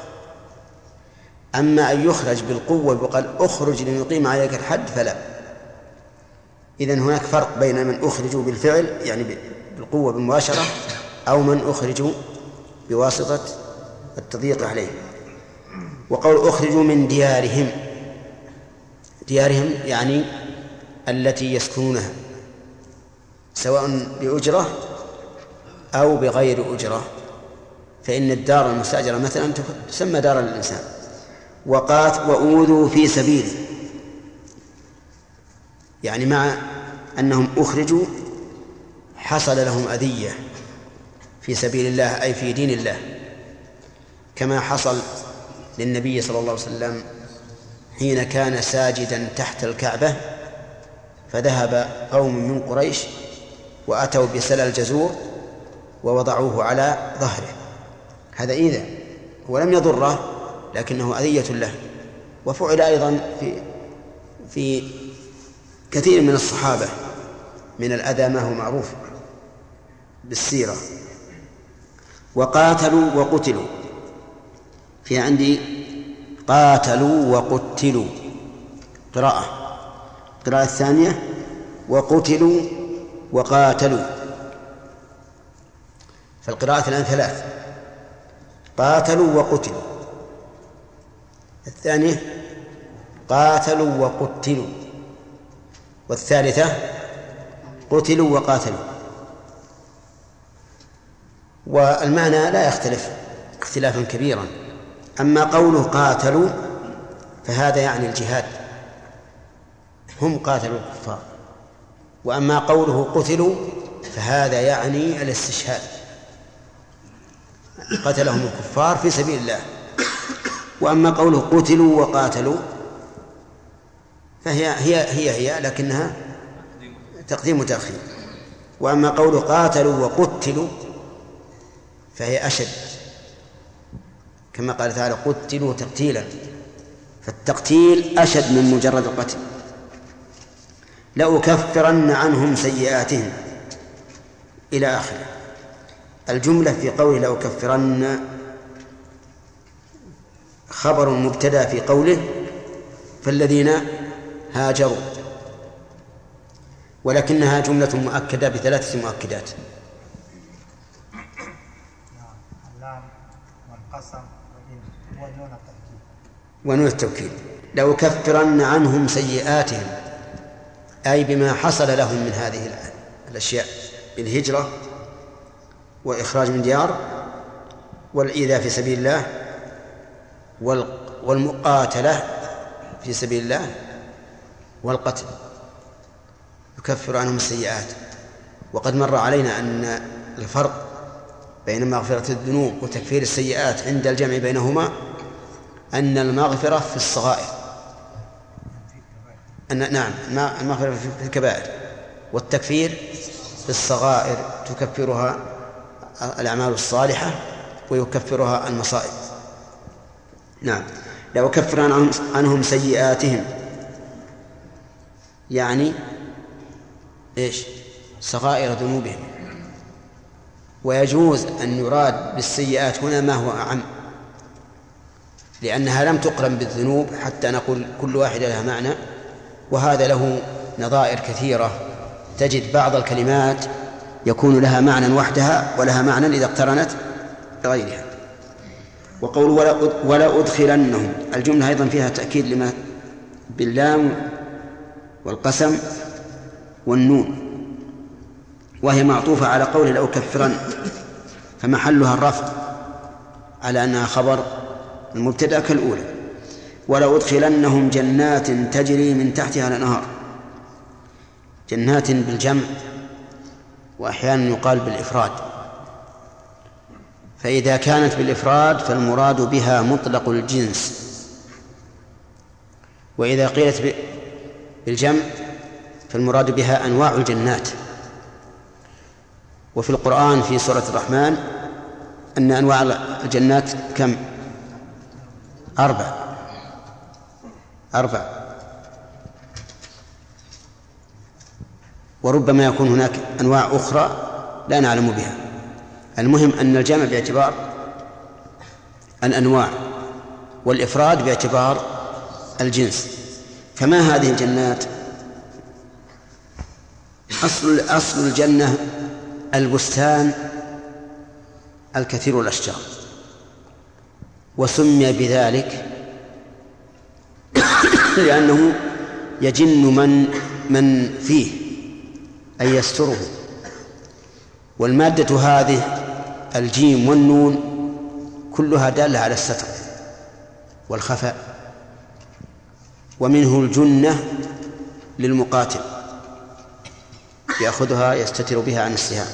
أما أن يخرج بالقوة وقال أخرج لنقيم عليك الحد فلا. إذن هناك فرق بين من أخرجوا بالفعل يعني بالقوة بالمباشرة أو من أخرجوا بواسطة التضييق عليهم وقول أخرجوا من ديارهم ديارهم يعني التي يسكنونها سواء بأجرة أو بغير أجرة. فإن الدار المستأجرة مثلا تسمى دارا للإنسان وقات وأوذوا في سبيله. يعني مع أنهم أخرجوا حصل لهم أذية في سبيل الله أي في دين الله. كما حصل للنبي صلى الله عليه وسلم حين كان ساجدا تحت الكعبة فذهب قوم من قريش وأتوا بسلى الجزور ووضعوه على ظهره. هذا إذا ولم يضره لكنه أذية له. وفعل أيضا في في كثير من الصحابة من الأذى ما هو معروف بالسيرة. وقاتلوا وقتلوا. في عندي قاتلوا وقتلوا. قراءة. القراءة الثانية وقتلوا وقاتلوا. فالقراءة الآن ثلاث. قاتلوا وقتلوا. الثانية قاتلوا وقتلوا. والثالثة قتلوا وقاتلوا. والمعنى لا يختلف اختلافا كبيرا. أما قوله قاتلوا فهذا يعني الجهاد. هم قاتلوا الكفار. وأما قوله قتلوا فهذا يعني الاستشهاد. قتلهم الكفار في سبيل الله. وأما قوله قتلوا وقاتلوا فهي هي هي هي لكنها تقديم وتأخير. وأما قوله قاتلوا وقتلوا فهي أشد. كما قال تعالى قتلوا تقتيلا فالتقتيل أشد من مجرد القتل. لأكفرن عنهم سيئاتهم إلى آخره. الجملة في قوله لأكفرن خبر مبتدأ في قوله فالذين هاجروا ولكنها جملة مؤكدة بثلاثة مؤكدات اللام والقسم ونون التوكيد ونون التوكيد. لأكفرن عنهم سيئاتهم أي بما حصل لهم من هذه الأشياء بالهجرة وإخراج من ديار والإيذاء في سبيل الله والمقاتلة في سبيل الله والقتل. يكفر عنهم السيئات. وقد مر علينا أن الفرق بين مغفرة الذنوب وتكفير السيئات عند الجمع بينهما أن المغفرة في الصغائر. أن نعم المغفرة في الكبائر. والتكفير في الصغائر تكفرها الأعمال الصالحة ويكفرها المصائب. نعم. لأكفر عنهم, عنهم سيئاتهم يعني إيش؟ صغائر ذنوبهم. ويجوز أن يراد بالسيئات هنا ما هو أعم. لأنها لم تقرن بالذنوب حتى نقول كل واحدة لها معنى وهذا له نظائر كثيرة. تجد بعض الكلمات يكون لها معنى وحدها ولها معنى إذا اقترنت بغيرها. وقول ولا أدخلنهم الجملة أيضا فيها تأكيد لما؟ باللام والقسم والنون. وهي معطوفة على قول لأكفرن فمحلها الرفع على أنها خبر المبتدأ كالأولى. ولا أدخلنهم جنات تجري من تحتها الأنهار. جنات بالجمع وأحيانا يقال بالإفراد. فإذا كانت بالإفراد فالمراد بها مطلق الجنس. وإذا قيلت بالجمع فالمراد بها أنواع الجنات. وفي القرآن في سورة الرحمن أن أنواع الجنات كم؟ أربع. أربع. وربما يكون هناك أنواع أخرى لا نعلم بها. المهم أن الجمع باعتبار الأنواع والإفراد باعتبار الجنس. فما هذه الجنات؟ أصل أصل الجنة البستان الكثير الأشجار وسمي بذلك [COUGHS] لأنه يجن من من فيه أي يستره. والمادة هذه الجيم والنون كلها دالة على الستر والخفاء ومنه الجنة للمقاتل يأخذها يستتر بها عن السهام.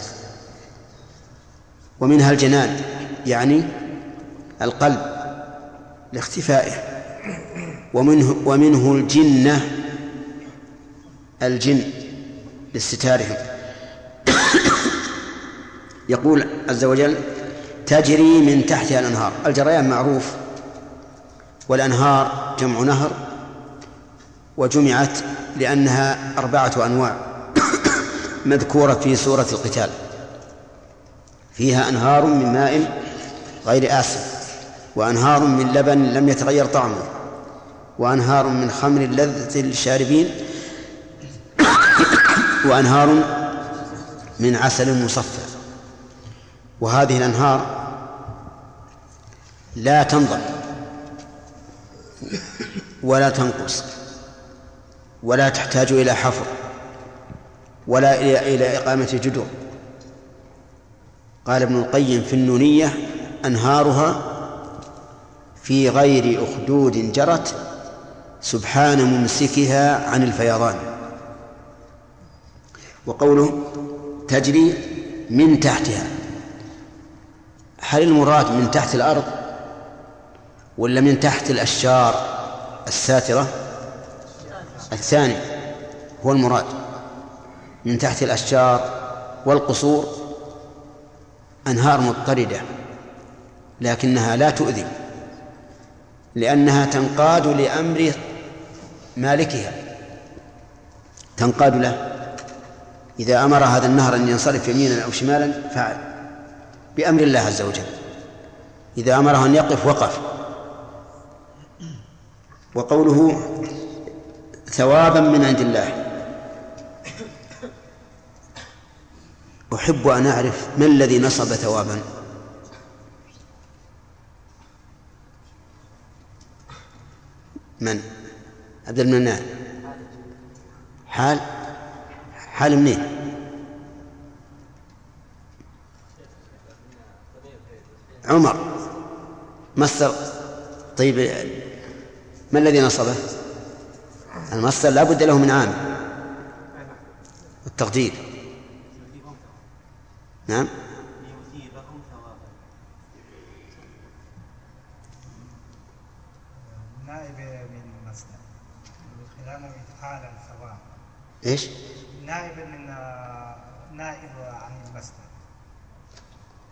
ومنها الجنان يعني القلب. لاختفائه. ومنه ومنه الجنة الجن لاستتارهم يقول عز وجل تجري من تحتها الأنهار. الجريان معروف والأنهار جمع نهر وجمعت لأنها أربعة أنواع [COUGHS] مذكورة في سورة القتال. فيها أنهار من ماء غير آسف وأنهار من لبن لم يتغير طعمه وأنهار من خمر لذة للشاربين وأنهار من عسل مصفى. وهذه الأنهار لا تنضب ولا تنقص ولا تحتاج إلى حفر ولا إلى إقامة جدر. قال ابن القيم في النونية أنهارها في غير أخدود جرت سبحان ممسكها عن الفيضان. وقوله تجري من تحتها هل المراد من تحت الأرض ولا من تحت الأشجار الساترة؟ الثاني هو المراد من تحت الأشجار والقصور أنهار مضطردة لكنها لا تؤذي. لأنها تنقاد لأمر مالكها. تنقاد له. إذا أمر هذا النهر أن ينصرف يمينا أو شمالا فعل. بأمر الله عز وجل. إذا أمره أن يقف وقف. وقوله ثوابا من عند الله. أحب أن أعرف ما الذي نصب ثوابا. من؟ عبد المنان. حال؟ حال منين؟ عمر. مصدر. طيب ما الذي نصبه؟ المصدر لا بد له من عامل التقدير. نعم. نائب من المصدر خلال فعل الثواب إيش؟ نائب من نائب عن المصدر.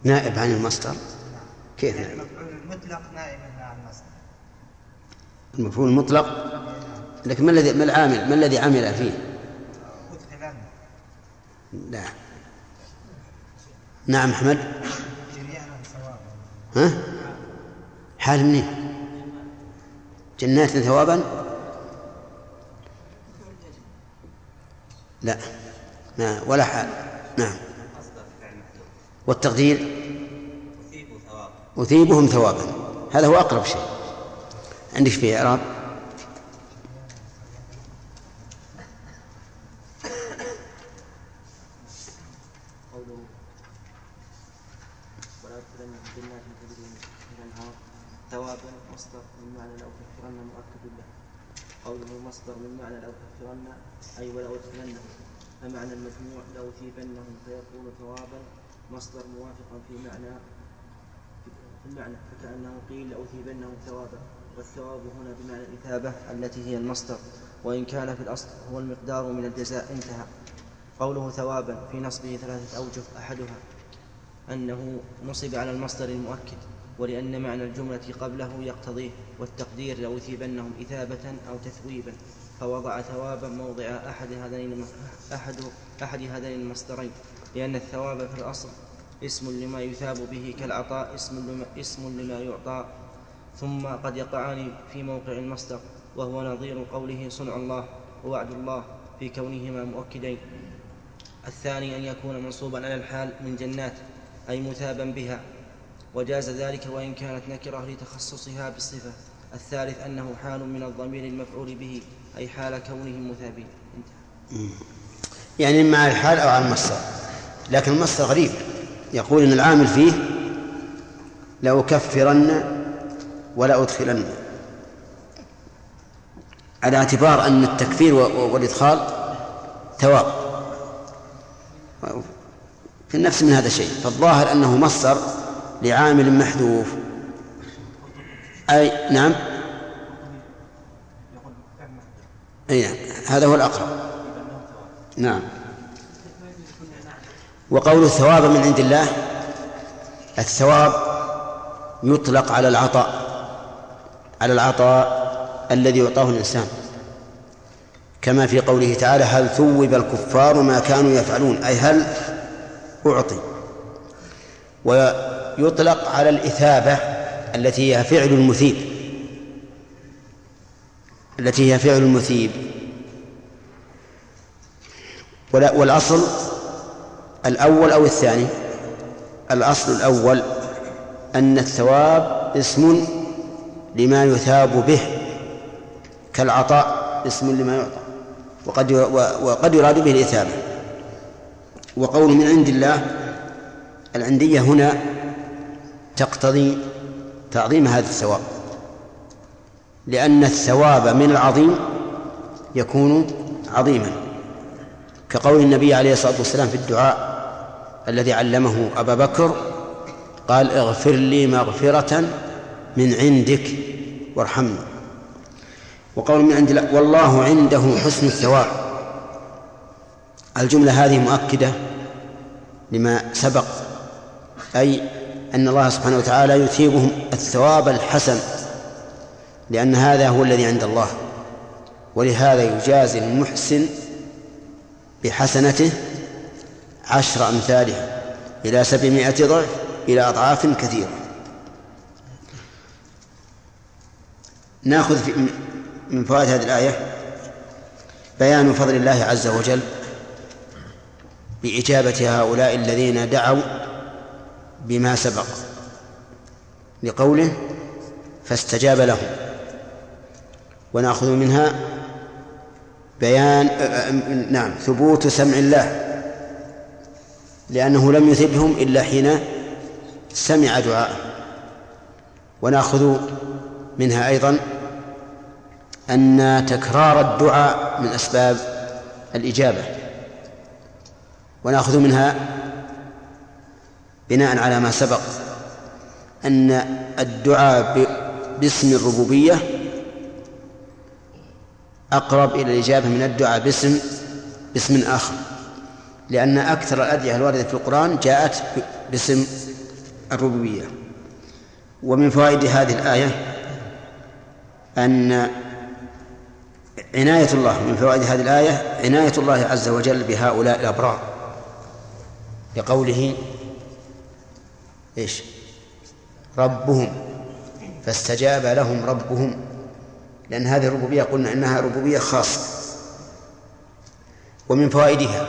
نائب عن المصدر؟ كيف؟ يعني نائب؟ المفعول المطلق نائب عن المصدر. المفعول المطلق؟ لكن ما الذي ما العامل ما الذي عمل فيه؟ لا. نعم ثوابا ها؟ حال منين؟ جنات ثوابا؟ لا. ما ولا حال. نعم. والتقدير؟ أثيبهم ثوابا. هذا هو أقرب شيء. عندك فيه إعراب قوله ولا أدخلنهم جنات تجري من الأنهار ثوابا مصدر من معنى لأكفرن مؤكد له قوله مصدر من معنى لأكفرن أي ولا أدخلنهم فمعنى المجموع لأثيبنهم فيكون ثوابا مصدر موافقا في معنى في المعنى فكأنه قيل لأثيبنهم ثوابا والثواب هنا بمعنى الإثابة التي هي المصدر وإن كان في الأصل هو المقدار من الجزاء انتهى. قوله ثوابا في نصبه ثلاثة أوجه أحدها أنه نصب على المصدر المؤكد ولأن معنى الجملة قبله يقتضيه والتقدير لأثيبنهم إثابة أو تثويبا فوضع ثوابا موضع أحد هذين أحد أحد هذين المصدرين. لأن الثواب في الأصل اسم لما يثاب به كالعطاء اسم لما, اسم لما يعطى ثم قد يقعان في موقع المصدر. وهو نظير قوله صنع الله ووعد الله في كونهما مؤكدين. الثاني أن يكون منصوبا على الحال من جنات أي مثابا بها وجاز ذلك وإن كانت نكرة لتخصصها بالصفة. الثالث أنه حال من الضمير المفعول به أي حال كونهم مثابين. يعني إما على الحال أو على المصدر. لكن المصدر غريب. يقول إن العامل فيه لأكفرن ولا أدخلن. على اعتبار أن التكفير والإدخال ثواب. في النفس من هذا الشيء فالظاهر أنه مصدر لعامل محذوف. أي نعم. أي نعم. هذا هو الأقرب. نعم. وقول الثواب من عند الله الثواب يطلق على العطاء على العطاء الذي يعطاه الإنسان. كما في قوله تعالى هل ثوب الكفار ما كانوا يفعلون؟ أي هل أعطي. ويطلق على الإثابة التي هي فعل المثيب. التي هي فعل المثيب. والأصل الأول أو الثاني. الأصل الأول أن الثواب اسم لما يثاب به. كالعطاء اسم لما يعطى. وقد وقد يراد به الإثابة. وقول من عند الله العندية هنا تقتضي تعظيم هذا الثواب. لأن الثواب من العظيم يكون عظيما. كقول النبي عليه الصلاة والسلام في الدعاء الذي علمه أبا بكر قال اغفر لي مغفرة من عندك وارحمني. وقول من عند الله والله عنده حسن الثواب. الجملة هذه مؤكدة لما سبق أي أن الله سبحانه وتعالى يثيبهم الثواب الحسن لأن هذا هو الذي عند الله ولهذا يجازي المحسن بحسنته عشر أمثالها إلى سبعمائة ضعف إلى أضعاف كثيرة. نأخذ من فوائد هذه الآية؟ بيان فضل الله عز وجل بإجابة هؤلاء الذين دعوا بما سبق لقوله فاستجاب لهم. ونأخذ منها بيان نعم ثبوت سمع الله لأنه لم يثبهم إلا حين سمع دعاءه. ونأخذ منها أيضا أن تكرار الدعاء من أسباب الإجابة. ونأخذ منها بناء على ما سبق أن الدعاء باسم الربوبية أقرب إلى الإجابة من الدعاء باسم باسم آخر لأن أكثر الأدعية الواردة في القرآن جاءت باسم الربوبية. ومن فوائد هذه الآية أن عناية الله من فوائد هذه الآية عناية الله عز وجل بهؤلاء الأبرار. لقوله إيش؟ ربهم. فاستجاب لهم ربهم. لأن هذه الربوبية قلنا إنها ربوبية خاصة. ومن فوائدها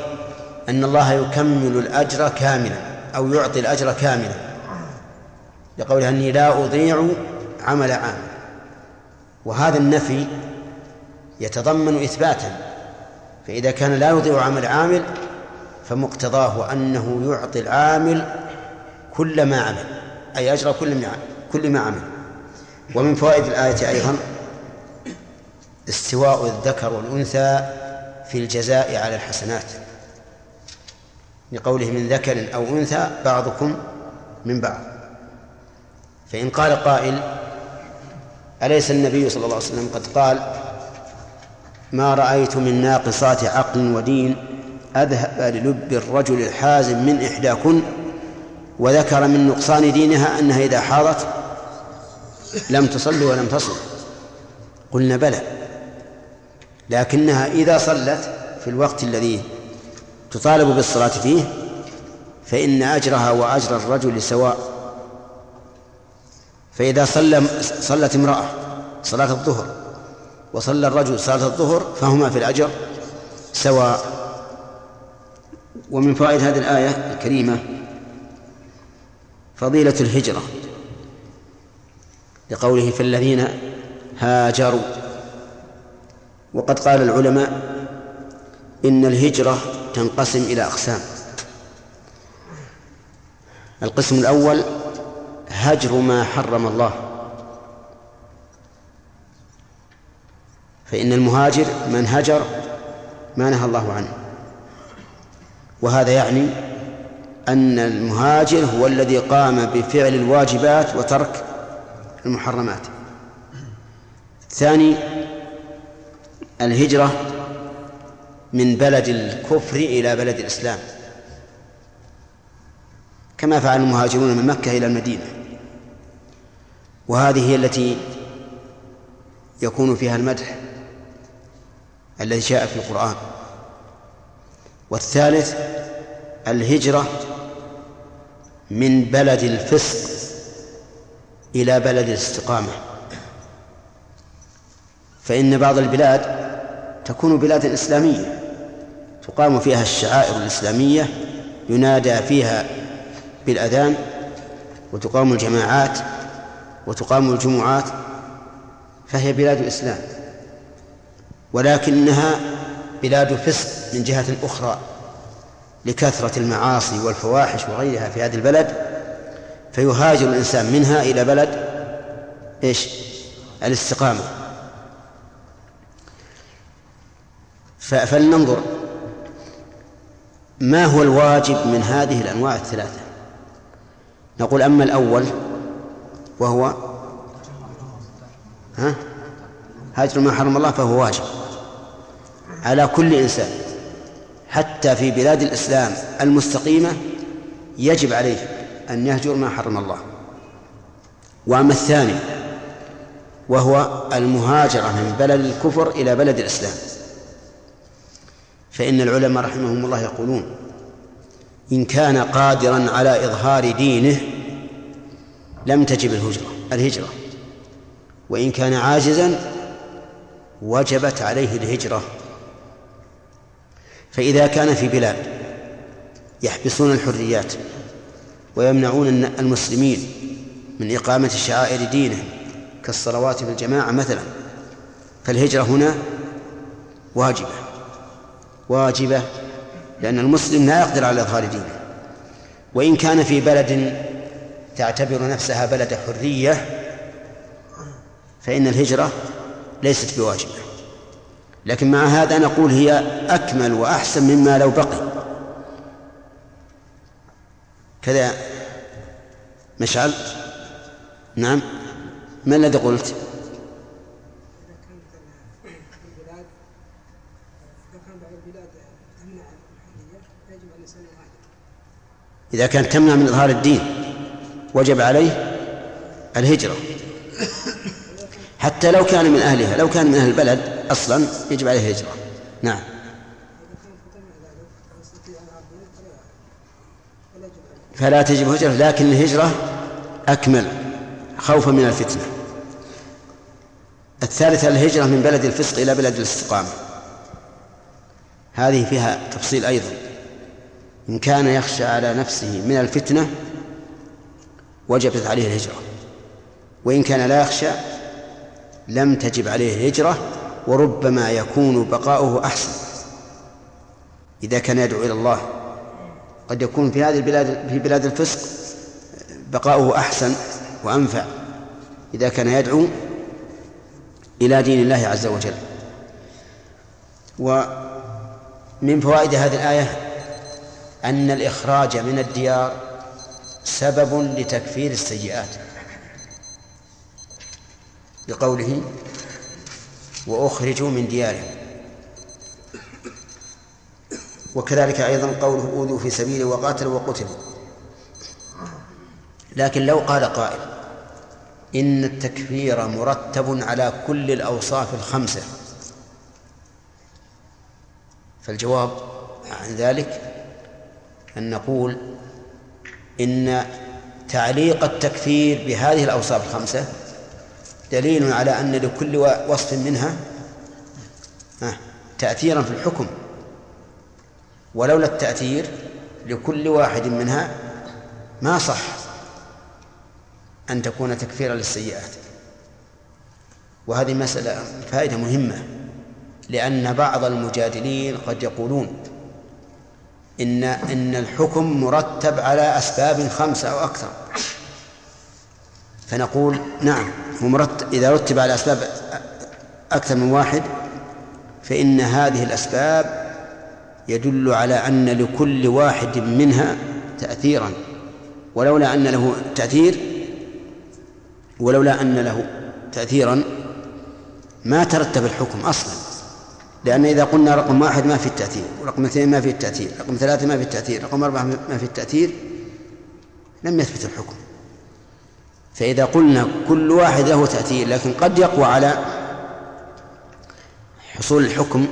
أن الله يكمل الأجر كاملا أو يعطي الأجر كاملا. لقوله أني لا أضيع عمل عام. وهذا النفي يتضمن إثباتا فإذا كان لا يضيع عمل عامل فمقتضاه أنه يعطي العامل كل ما عمل أي أجر كل ما كل ما عمل. ومن فوائد الآية أيضا استواء الذكر والأنثى في الجزاء على الحسنات. لقوله من ذكر أو أنثى بعضكم من بعض. فإن قال قائل أليس النبي صلى الله عليه وسلم قد قال ما رأيت من ناقصات عقل ودين أذهب للب الرجل الحازم من إحداكن وذكر من نقصان دينها أنها إذا حاضت لم تصل ولم تصل. قلنا بلى لكنها إذا صلت في الوقت الذي تطالب بالصلاة فيه فإن أجرها وأجر الرجل سواء. فإذا صلى صلت امرأة صلاة الظهر وصلى الرجل صلاة الظهر فهما في الأجر سواء. ومن فوائد هذه الآية الكريمة فضيلة الهجرة لقوله في الذين هاجروا. وقد قال العلماء إن الهجرة تنقسم إلى أقسام. القسم الأول هجر ما حرم الله. فإن المهاجر من هجر ما نهى الله عنه. وهذا يعني أن المهاجر هو الذي قام بفعل الواجبات وترك المحرمات. ثاني الهجرة من بلد الكفر إلى بلد الإسلام. كما فعل المهاجرون من مكة إلى المدينة. وهذه هي التي يكون فيها المدح. الذي جاء في القرآن. والثالث الهجرة من بلد الفسق إلى بلد الاستقامة. فإن بعض البلاد تكون بلاد إسلامية تقام فيها الشعائر الإسلامية ينادى فيها بالأذان وتقام الجماعات وتقام الجمعات فهي بلاد الإسلام. ولكنها بلاد فسق من جهة أخرى لكثرة المعاصي والفواحش وغيرها في هذه البلد فيهاجر الإنسان منها إلى بلد إيش؟ الاستقامة. فلننظر ما هو الواجب من هذه الأنواع الثلاثة. نقول أما الأول وهو ها؟ هاجر ما حرم الله فهو واجب. على كل إنسان. حتى في بلاد الإسلام المستقيمة يجب عليه أن يهجر ما حرم الله. وأما الثاني وهو المهاجرة من بلد الكفر إلى بلد الإسلام. فإن العلماء رحمهم الله يقولون إن كان قادرا على إظهار دينه لم تجب الهجرة الهجرة. وإن كان عاجزا وجبت عليه الهجرة. فإذا كان في بلاد يحبسون الحريات ويمنعون المسلمين من إقامة شعائر دينهم كالصلوات بالجماعة مثلا فالهجرة هنا واجبة واجبة لأن المسلم لا يقدر على إظهار دينه. وإن كان في بلد تعتبر نفسها بلد حرية فإن الهجرة ليست بواجبة. لكن مع هذا نقول هي أكمل وأحسن مما لو بقي. كذا. مشعل؟ نعم. ما الذي قلت؟ إذا كانت تمنع من إظهار الدين وجب عليه الهجرة. حتى لو كان من أهلها لو كان من أهل البلد أصلا يجب عليه الهجرة. نعم. فلا تجب هجرة لكن الهجرة أكمل خوفا من الفتنة. الثالثة الهجرة من بلد الفسق إلى بلد الاستقامة. هذه فيها تفصيل أيضا. إن كان يخشى على نفسه من الفتنة وجبت عليه الهجرة. وإن كان لا يخشى لم تجب عليه الهجرة وربما يكون بقاؤه أحسن. إذا كان يدعو إلى الله قد يكون في هذه البلاد في بلاد الفسق بقاؤه أحسن وأنفع. إذا كان يدعو إلى دين الله عز وجل. ومن فوائد هذه الآية أن الإخراج من الديار سبب لتكفير السيئات. بقوله وأخرجوا من ديارهم. وكذلك أيضا قوله أوذوا في سبيله وقاتلوا وقتلوا. لكن لو قال قائل إن التكفير مرتب على كل الأوصاف الخمسة فالجواب عن ذلك أن نقول إن تعليق التكفير بهذه الأوصاف الخمسة دليل على أن لكل وصف منها تأثيرا في الحكم. ولولا التأثير لكل واحد منها ما صح أن تكون تكفيرا للسيئات. وهذه مسألة فائدة مهمة لأن بعض المجادلين قد يقولون إن إن الحكم مرتب على أسباب خمسة أو أكثر. فنقول نعم هو مرتب إذا رتب على أسباب أكثر من واحد فإن هذه الأسباب يدل على أن لكل واحد منها تأثيرا ولولا أن له تأثير ولولا أن له تأثيرا ما ترتب الحكم أصلا. لأن إذا قلنا رقم واحد ما في التأثير ورقم اثنين ما في التأثير رقم ثلاثة ما في التأثير رقم أربعة ما في التأثير لم يثبت الحكم. فإذا قلنا كل واحد له تأثير لكن قد يقوى على حصول الحكم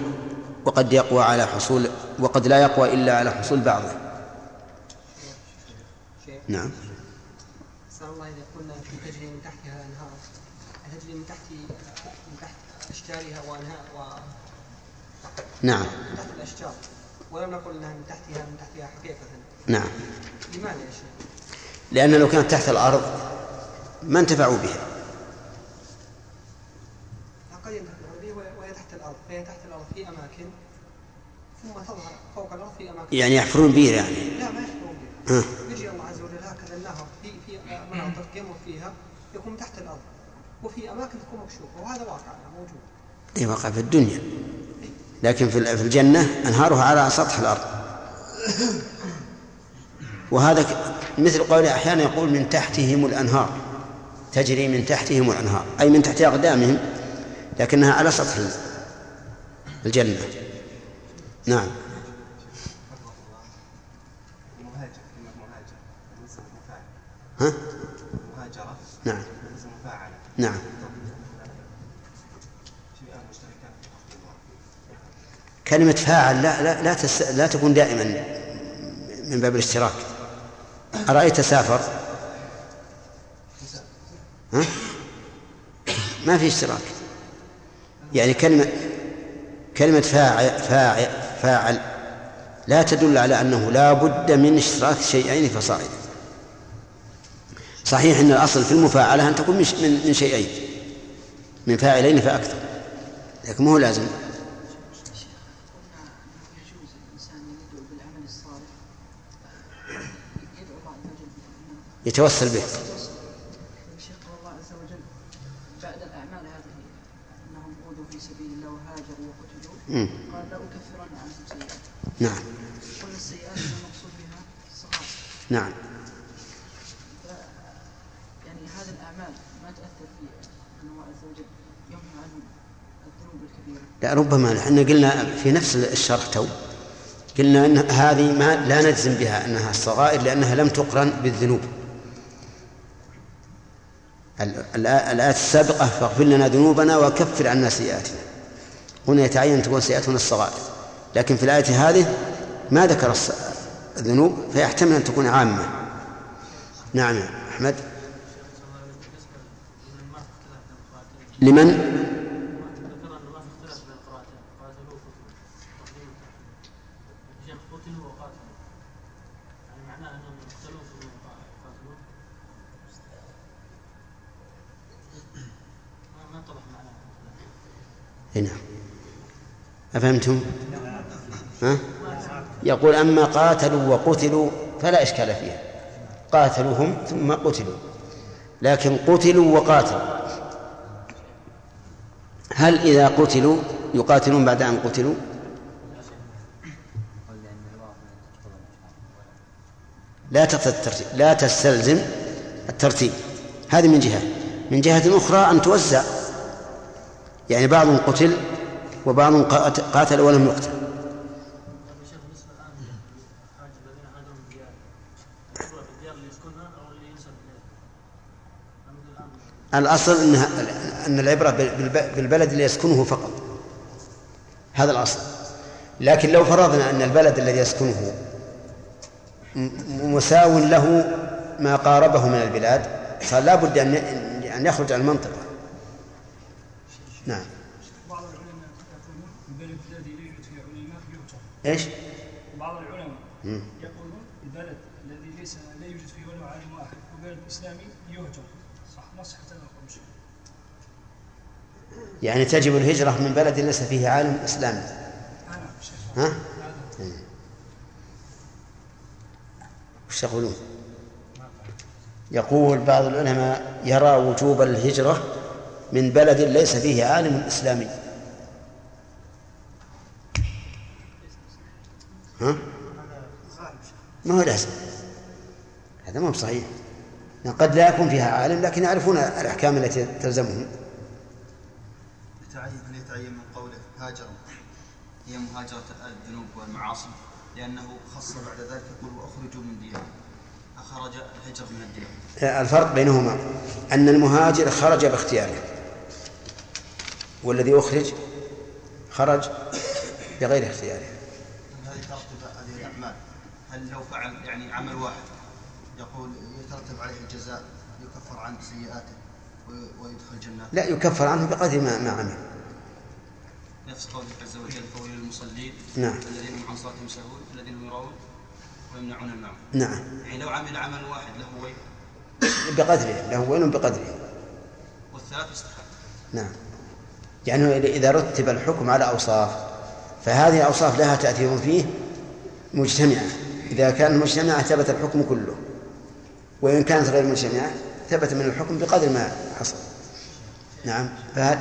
وقد يقوى على حصول وقد لا يقوى إلا على حصول بعضه. نعم. صلى الله إذا قلنا تجري من تحتها أنهار. تجري من تحت من تحت أشجارها وأنهار و نعم. من تحت الأشجار. ولم نقل أنها من تحتها من تحتها حقيقة. نعم. لماذا يا شيخ؟ لأن لو كانت تحت الأرض ما انتفعوا بها. قد ينتفع به وهي تحت الأرض فهي تحت الأرض في أماكن ثم تظهر فوق الأرض في أماكن. يعني يحفرون بير يعني. لا ما يحفرون بها. ها. يجي الله عز وجل هكذا النهر في في مناطق يمر فيها يكون تحت الأرض. وفي أماكن تكون مكشوفة وهذا واقع موجود. اي وقع في الدنيا. لكن في في الجنة أنهارها على سطح الأرض. وهذا مثل قوله أحيانا يقول من تحتهم الأنهار. تجري من تحتهم الأنهار أي من تحت أقدامهم لكنها على سطح الجنة. نعم. ها؟ نعم. نعم. كلمة فاعل لا لا لا, تس لا تكون دائما من باب الاشتراك. أرأيت سافر؟ ها؟ ما في اشتراك. يعني كلمة كلمة فاعل فاعل فاعل لا تدل على أنه لا بد من اشتراك شيئين فصاعدا. صحيح أن الأصل في المفاعلة أن تكون من من شيئين. من فاعلين فأكثر. لكن ما هو لازم. يجوز الإنسان أن يدعو بالعمل الصالح يدعو الله عز وجل بأنه يتوسل به الشيخ قال الله عز وجل بعد الأعمال هذه أنهم أوذوا في سبيل الله وهاجروا وقتلوا مم. قال لا أكفرن عنهم سيئات نعم. قلنا السيئات المقصود بها الصغائر نعم. يعني هذه الأعمال ما تأثر في الله عز وجل يمحو عنهم الذنوب الكبيرة؟ لا ربما إحنا قلنا في نفس الشرح تو قلنا إن هذه ما لا نجزم بها أنها الصغائر لأنها لم تقرن بالذنوب. ال- ال- الآية السابقة فاغفر لنا ذنوبنا وكفر عنا سيئاتنا. هنا يتعين تكون سيئاتنا الصغائر. لكن في الآية هذه ما ذكر الذنوب فيحتمل أن تكون عامة. نعم أحمد. لمن؟ ذكر أفهمتم؟ ها؟ يقول أما قاتلوا وقتلوا فلا إشكال فيها. قاتلوهم ثم قتلوا. لكن قتلوا وقاتلوا. هل إذا قتلوا يقاتلون بعد أن قتلوا؟ لا لا تستلزم الترتيب. هذه من جهة. من جهة أخرى أن توزع. يعني بعض قتل وبعض قات- قاتل ولم يقتل. الأصل أنها أن العبرة بالب- بالبلد اللي يسكنه فقط. هذا الأصل. لكن لو فرضنا أن البلد الذي يسكنه مساو له ما قاربه من البلاد فلا بد أن أن يخرج عن المنطقة. نعم بعض العلماء يقولون البلد الذي لا يوجد فيه علماء إيش؟ بعض العلماء. يقولون البلد الذي ليس لا يوجد فيه ولو عالم واحد وبلد إسلامي يهجر صح ما صحة هذا القول شيء يعني تجب الهجرة من بلد ليس فيه عالم إسلامي ها؟ وش يقولون؟ يقول بعض العلماء يرى وجوب الهجرة من بلد ليس فيه عالم إسلامي ها؟ ما هو لازم. هذا ما هو صحيح. يعني قد لا يكون فيها عالم لكن يعرفون الأحكام التي تلزمهم. يتعين هل يتعين من قوله هاجروا هي مهاجرة الذنوب والمعاصي. لأنه خص بعد ذلك يقول وأخرجوا من ديارهم أخرج الهجر من الديار. الفرق بينهما أن المهاجر خرج باختياره. والذي أخرج خرج بغير اختياره هذه ترتب هذه الأعمال هل لو فعل يعني عمل واحد يقول يترتب عليه الجزاء يكفر عن سيئاته ويدخل الجنة لا يكفر عنه بقدر ما, ما عمل. نفس قوله عز وجل فويل للمصلين نعم. الذين هم عن صلاتهم سهون الذين هم يراون ويمنعون الماعون نعم. يعني لو عمل عمل واحد له ويل؟ بقدره له وين بقدره. والثلاث يستحق. نعم. يعني إذا رتب الحكم على أوصاف فهذه الأوصاف لها تأثير فيه مجتمعة إذا كانت مجتمعة ثبت الحكم كله وإن كانت غير مجتمعة ثبت من الحكم بقدر ما حصل. نعم فهل؟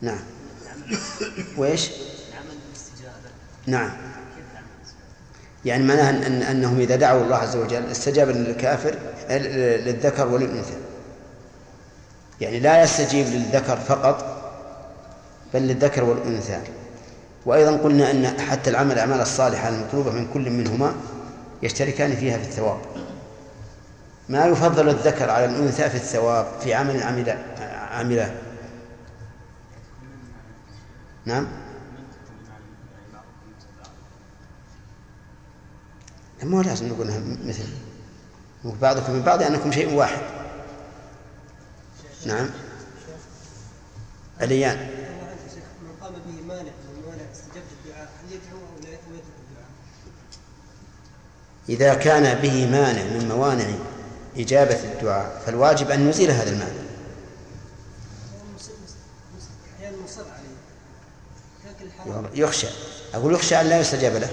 نعم. وإيش؟ نعم. يعني معناها أن أنهم إذا دعوا الله عز وجل استجاب للكافر للذكر وللأنثى. يعني لا يستجيب للذكر فقط بل للذكر والأنثى. وأيضا قلنا أن حتى العمل الأعمال الصالحة المطلوبة من كل منهما يشتركان فيها في الثواب. ما يفضل الذكر على الأنثى في الثواب في عمل عمل عمله؟ نعم. مو لازم نقولها مثل. بعضكم من بعض أنكم شيء واحد. نعم. عليان من قام به مانع من موانع استجابة الدعاء هل يدعو أو لا يدعو الدعاء؟ إذا كان به مانع من موانع إجابة الدعاء فالواجب أن يزيل هذا المانع يخشى. أقول يخشى أن لا يستجاب له.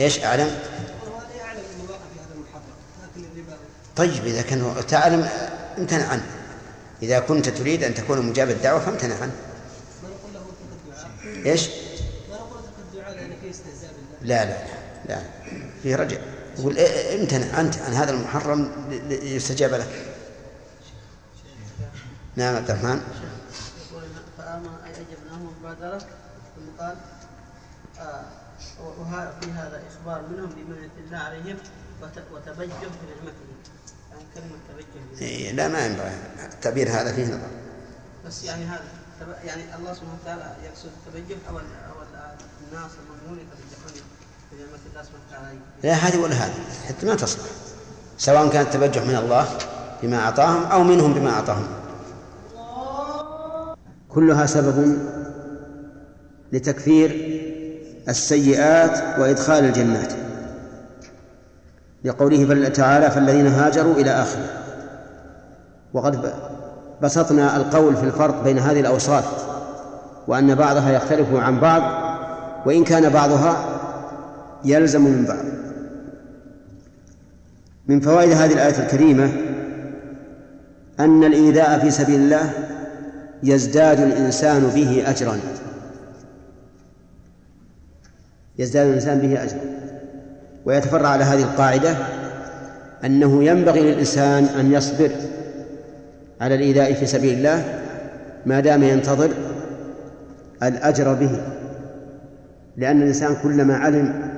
إيش أعلم؟ طيب إذا كان تعلم امتنع عنه. إذا كنت تريد أن تكون مجاب الدعوة فامتنع عنه. ما لا لا لا فيه رجع. يقول إيه، امتنع أنت عن هذا المحرم يستجاب لك نعم عبد الرحمن. فآمن أجبناه مبادرة ثم قال آه وها في هذا إخبار منهم بمنة الله عليهم وت- وتبجه بنعمته يعني كلمة تبجه إيه، لا ما ينبغي. التعبير هذا فيه نظر. بس يعني هذا يعني الله سبحانه وتعالى يقصد التبجه أو ال- أو ال- الناس المؤمنون يتبجحون بنعمة الله سبحانه وتعالى لا هذه ولا هذه حتى ما تصلح سواء كان التبجح من الله بما أعطاهم أو منهم بما أعطاهم. كلها سبب لتكفير السيئات وإدخال الجنات. لقوله تعالى فالذين هاجروا إلى آخره. وقد بسطنا القول في الفرق بين هذه الأوصاف وأن بعضها يختلف عن بعض وإن كان بعضها يلزم من بعض. من فوائد هذه الآية الكريمة أن الإيذاء في سبيل الله يزداد الإنسان به أجرا. يزداد الإنسان به أجرا. ويتفرع على هذه القاعدة أنه ينبغي للإنسان أن يصبر على الإيذاء في سبيل الله ما دام ينتظر الأجر به. لأن الإنسان كلما علم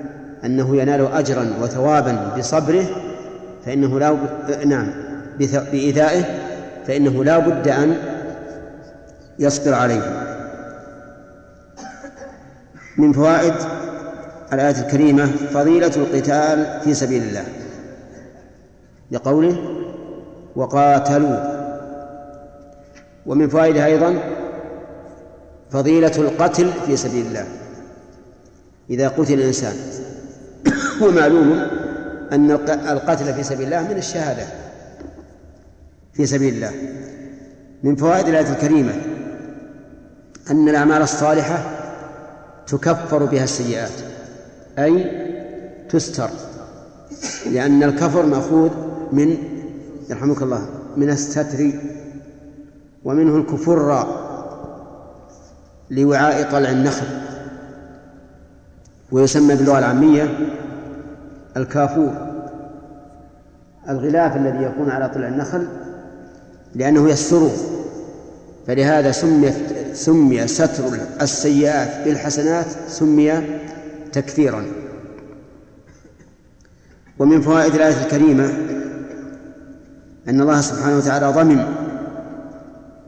أنه ينال أجرا وثوابا بصبره فإنه لا نعم بإيذائه فإنه لا بد أن يصبر عليه. من فوائد الآية الكريمة فضيلة القتال في سبيل الله. لقوله وقاتلوا. ومن فوائدها أيضا فضيلة القتل في سبيل الله. إذا قتل الإنسان. ومعلوم أن القتل في سبيل الله من الشهادة. في سبيل الله. من فوائد الآية الكريمة أن الأعمال الصالحة تكفر بها السيئات أي تستر لأن الكفر مأخوذ من يرحمك الله من الستر ومنه الكفر لوعاء طلع النخل ويسمى باللغة العامية الكافور الغلاف الذي يكون على طلع النخل لأنه يستره فلهذا سمي سمي ستر السيئات بالحسنات سمي تكفيرا ومن فوائد الآية الكريمة أن الله سبحانه وتعالى ضمن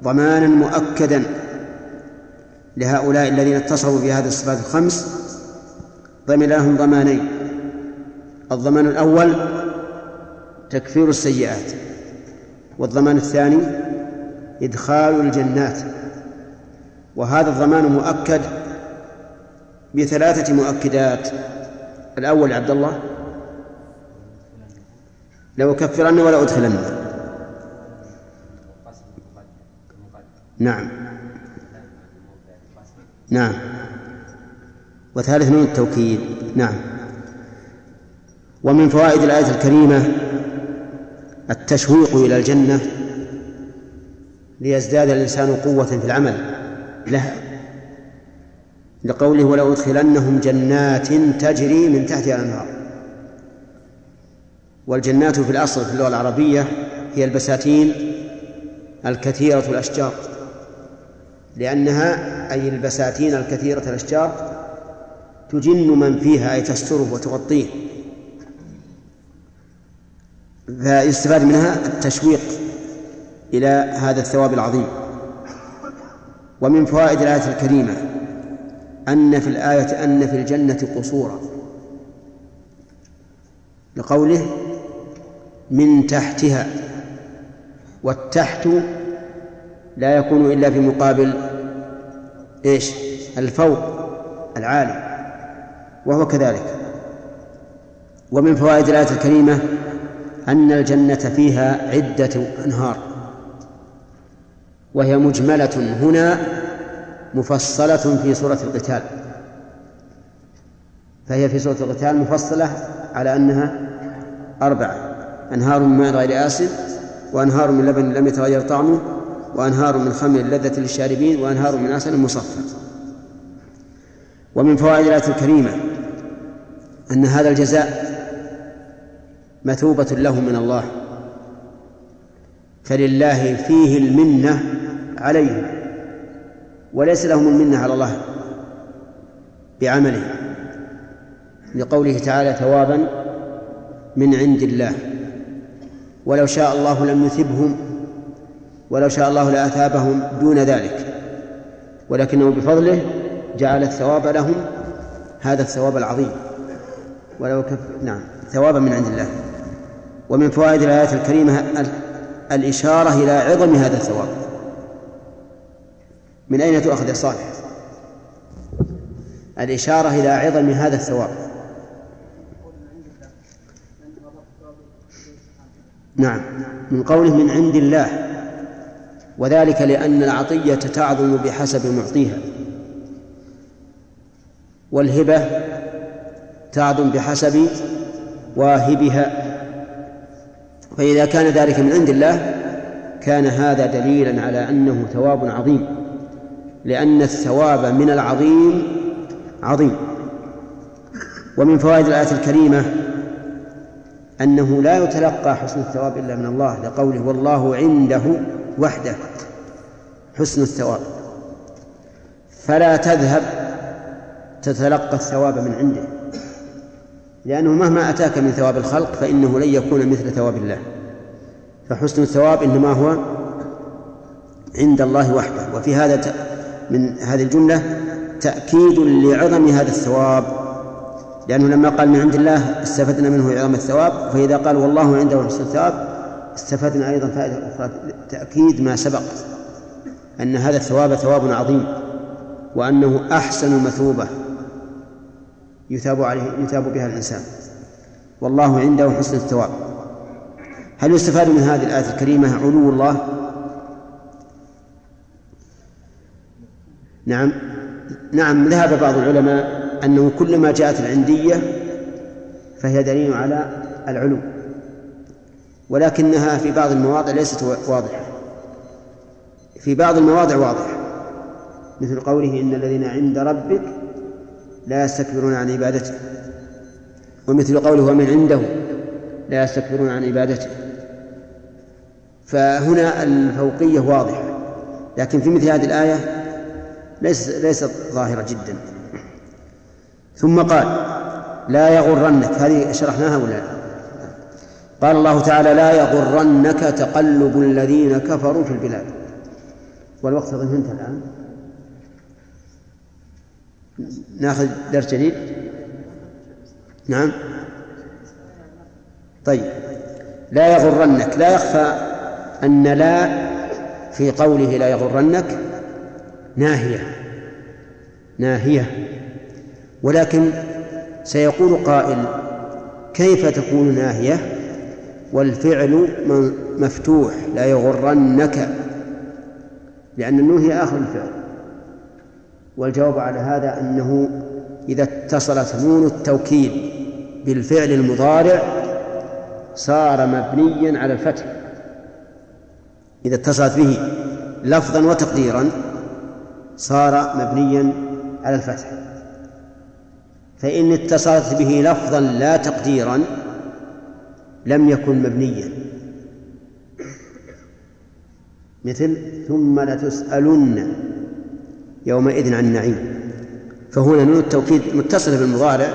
ضمانا مؤكدا لهؤلاء الذين اتصفوا بهذه الصفات الخمس ضمن لهم ضمانين الضمان الأول تكفير السيئات والضمان الثاني إدخال الجنات. وهذا الضمان مؤكد بثلاثة مؤكدات. الأول عبد الله لأكفرن ولا أدخلن. نعم. نعم. وثالث نون التوكيد. نعم. ومن فوائد الآية الكريمة التشويق إلى الجنة ليزداد الإنسان قوة في العمل لها لقوله ولأدخلنهم جنات تجري من تحتها الأنهار. والجنات في الأصل في اللغة العربية هي البساتين الكثيرة الأشجار لأنها أي البساتين الكثيرة الأشجار تجن من فيها أي تستره وتغطيه. فيستفاد منها التشويق إلى هذا الثواب العظيم. ومن فوائد الآية الكريمة أن في الآية أن في الجنة قصورا. لقوله من تحتها والتحت لا يكون إلا في مقابل إيش؟ الفوق العالي وهو كذلك. ومن فوائد الآية الكريمة أن الجنة فيها عدة أنهار وهي مجملة هنا مفصلة في سورة القتال. فهي في سورة القتال مفصلة على أنها أربعة أنهار من ماء غير آسن وأنهار من لبن لم يتغير طعمه وأنهار من خمر لذة للشاربين وأنهار من عسل مصفى. ومن فوائد الآية الكريمة أن هذا الجزاء مثوبة له من الله. فلله فيه المنة عليهم وليس لهم المنة على الله بعمله. لقوله تعالى ثوابا من عند الله. ولو شاء الله لم يثبهم ولو شاء الله لأثابهم دون ذلك. ولكنه بفضله جعل الثواب لهم هذا الثواب العظيم. ولو كف نعم ثوابا من عند الله. ومن فوائد الآيات الكريمة الإشارة إلى عظم هذا الثواب. من أين تؤخذ يا صالح؟ الإشارة إلى عظم هذا الثواب. نعم. من قوله من عند الله. وذلك لأن العطية تعظم بحسب معطيها. والهبة تعظم بحسب واهبها. فإذا كان ذلك من عند الله كان هذا دليلا على أنه ثواب عظيم لأن الثواب من العظيم عظيم. ومن فوائد الآية الكريمة أنه لا يتلقى حسن الثواب إلا من الله لقوله والله عنده وحده حسن الثواب. فلا تذهب تتلقى الثواب من عنده. لأنه مهما أتاك من ثواب الخلق فإنه لن يكون مثل ثواب الله. فحسن الثواب إنما هو عند الله وحده. وفي هذا من هذه الجملة تأكيد لعظم هذا الثواب. لأنه لما قال من عند الله استفدنا منه عظم الثواب فإذا قال والله عنده حسن الثواب استفدنا أيضا فائدة أخرى. تأكيد ما سبق أن هذا الثواب ثواب عظيم وأنه أحسن مثوبة. يثاب عليه يثاب بها الإنسان. والله عنده حسن الثواب. هل يستفاد من هذه الآية الكريمة علو الله؟ نعم. نعم ذهب بعض العلماء أنه كلما جاءت العندية فهي دليل على العلو ولكنها في بعض المواضع ليست واضحة. في بعض المواضع واضحة. مثل قوله إن الذين عند ربك لا يستكبرون عن عبادته. ومثل قوله ومن عنده لا يستكبرون عن عبادته. فهنا الفوقية واضحة. لكن في مثل هذه الآية ليس ليست ظاهرة جدا. ثم قال لا يغرنك. هذه شرحناها ولا قال الله تعالى لا يغرنك تقلب الذين كفروا في البلاد. والوقت انتهى الآن. ناخذ درس جديد؟ نعم. طيب. لا يغرنك لا يخفى أن لا في قوله لا يغرنك ناهية. ناهية. ولكن سيقول قائل كيف تكون ناهية؟ والفعل مفتوح لا يغرنك لأن النون هي آخر الفعل. والجواب على هذا أنه إذا اتصلت نون التوكيد بالفعل المضارع صار مبنيا على الفتح. إذا اتصلت به لفظا وتقديرا صار مبنيا على الفتح. فإن اتصلت به لفظا لا تقديرا لم يكن مبنيا. مثل ثم لتسألن. يومئذ عن النعيم. فهنا نون التوكيد متصلة بالمضارع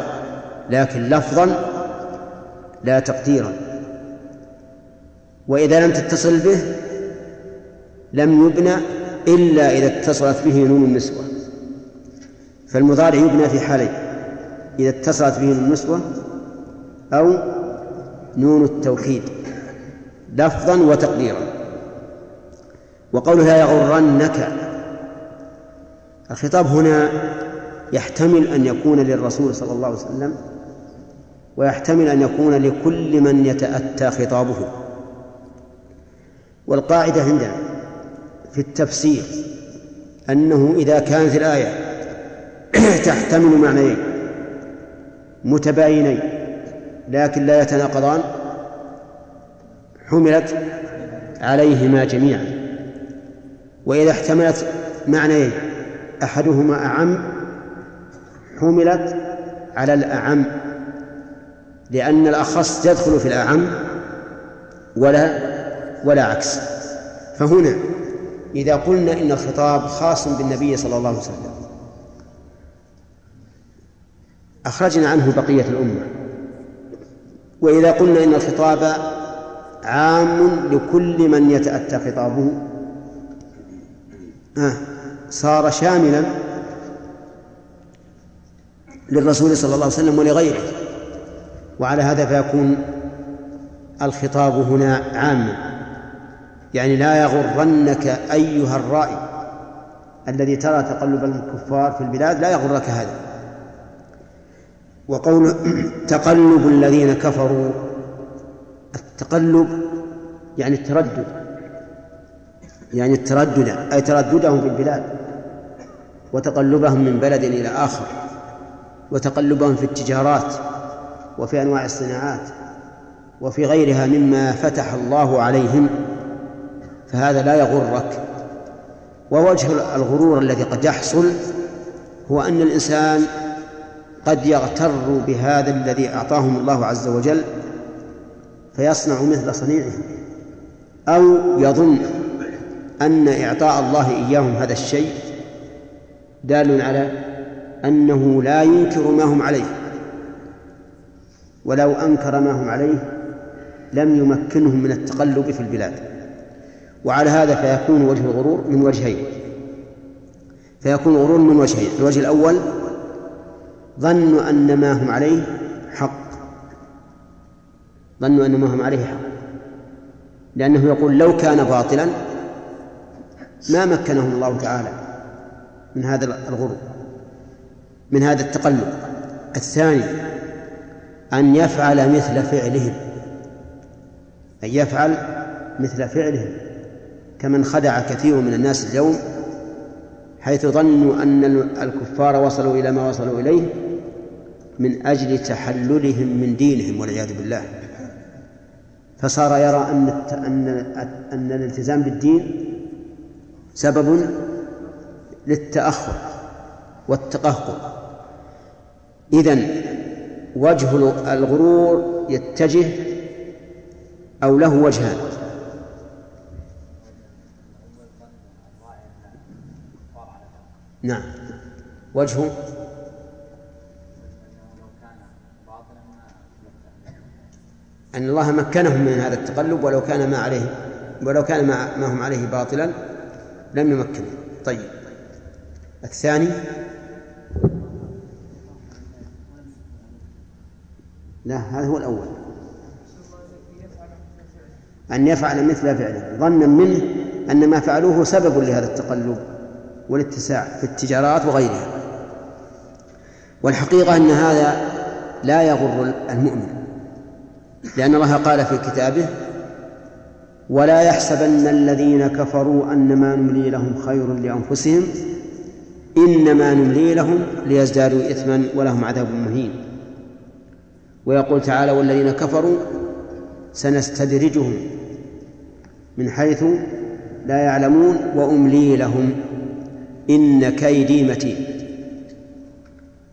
لكن لفظا لا تقديرا. وإذا لم تتصل به لم يبنى إلا إذا اتصلت به نون النسوة. فالمضارع يبنى في حالين إذا اتصلت به نون النسوة أو نون التوكيد لفظا وتقديرا. وقوله لا يغرنك الخطاب هنا يحتمل أن يكون للرسول صلى الله عليه وسلم ويحتمل أن يكون لكل من يتأتى خطابه. والقاعدة عندنا في التفسير أنه إذا كانت الآية [CLEARS THROAT] تحتمل معنيين متباينين لكن لا يتناقضان حملت عليهما جميعا. وإذا احتملت معنيين أحدهما أعم حملت على الأعم لأن الأخص يدخل في الأعم ولا ولا عكس. فهنا إذا قلنا إن الخطاب خاص بالنبي صلى الله عليه وسلم أخرجنا عنه بقية الأمة. وإذا قلنا إن الخطاب عام لكل من يتأتى خطابه آه. صار شاملا للرسول صلى الله عليه وسلم ولغيره. وعلى هذا فيكون الخطاب هنا عاما. يعني لا يغرنك أيها الرائي الذي ترى تقلب الكفار في البلاد لا يغرك هذا. وقول [CLEARS THROAT] تقلب الذين كفروا التقلب يعني التردد يعني التردد أي ترددهم في البلاد. وتقلبهم من بلد إلى آخر وتقلبهم في التجارات وفي أنواع الصناعات وفي غيرها مما فتح الله عليهم فهذا لا يغرك. ووجه الغرور الذي قد يحصل هو أن الإنسان قد يغتر بهذا الذي أعطاهم الله عز وجل فيصنع مثل صنيعهم أو يظن أن إعطاء الله إياهم هذا الشيء دال على أنه لا ينكر ما هم عليه. ولو أنكر ما هم عليه لم يمكنهم من التقلب في البلاد. وعلى هذا فيكون وجه الغرور من وجهين. فيكون الغرور من وجهين. الوجه الأول ظنوا أن ما هم عليه حق. ظنوا أن ما هم عليه حق. لأنه يقول لو كان باطلا ما مكنهم الله تعالى. من هذا الغرور من هذا التقلب. الثاني أن يفعل مثل فعلهم أن يفعل مثل فعلهم. كمن خدع كثير من الناس اليوم حيث ظنوا أن الكفار وصلوا إلى ما وصلوا إليه من أجل تحللهم من دينهم والعياذ بالله. فصار يرى أن أن الالتزام بالدين سبب للتأخر والتقهقر. إذن وجه الغرور يتجه أو له وجهان. نعم. وجهه أن الله مكنهم من هذا التقلب ولو كان ما عليه ولو كان ما, ما هم عليه باطلا لم يمكنه. طيب. الثاني لا هذا هو الأول. أن يفعل مثل فعله. ظنا منه أن ما فعلوه سبب لهذا التقلب والاتساع في التجارات وغيرها. والحقيقة أن هذا لا يغر المؤمن لأن الله قال في كتابه ولا يحسبن الذين كفروا أنما نملي لهم خير لأنفسهم إنما نملي لهم ليزدادوا إثما ولهم عذاب مهين. ويقول تعالى والذين كفروا سنستدرجهم من حيث لا يعلمون وأملي لهم إن كيدي متين.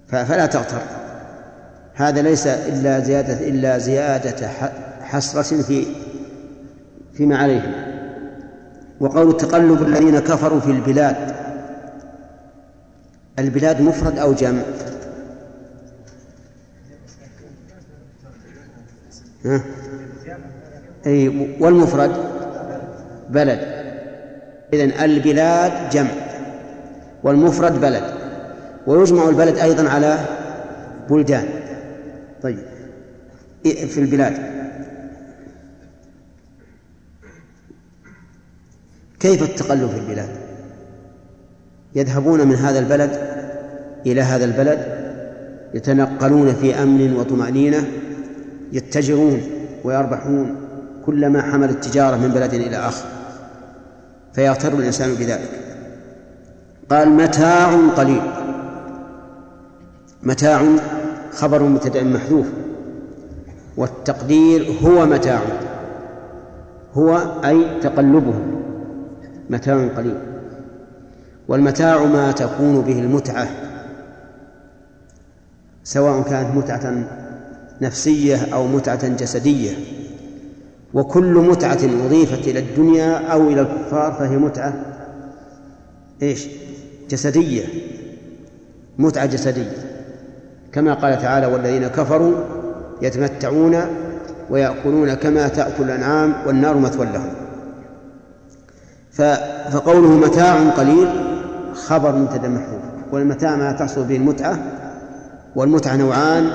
فلا تغتر. هذا ليس إلا زيادة إلا زيادة حسرة في فيما عليهم. وقول تقلب الذين كفروا في البلاد البلاد مفرد أو جمع؟ ها؟ أي والمفرد؟ بلد. إذن البلاد جمع والمفرد بلد. ويجمع البلد أيضا على بلدان. طيب. في البلاد. كيف التقلب في البلاد؟ يذهبون من هذا البلد إلى هذا البلد يتنقلون في أمن وطمأنينة يتجرون ويربحون كلما حمل التجارة من بلد إلى آخر. فيغتر الإنسان بذلك. قال متاع قليل. متاع خبر مبتدأ محذوف. والتقدير هو متاع. هو أي تقلبهم متاع قليل. والمتاع ما تكون به المتعة سواء كانت متعة نفسية أو متعة جسدية. وكل متعة أضيفت إلى الدنيا أو إلى الكفار فهي متعة إيش؟ جسدية متعة جسدية. كما قال تعالى والذين كفروا يتمتعون ويأكلون كما تأكل الأنعام والنار مثوى لهم. فقوله متاع قليل خبر مبتدا محذوف والمتاع ما تحصل به المتعة والمتعة نوعان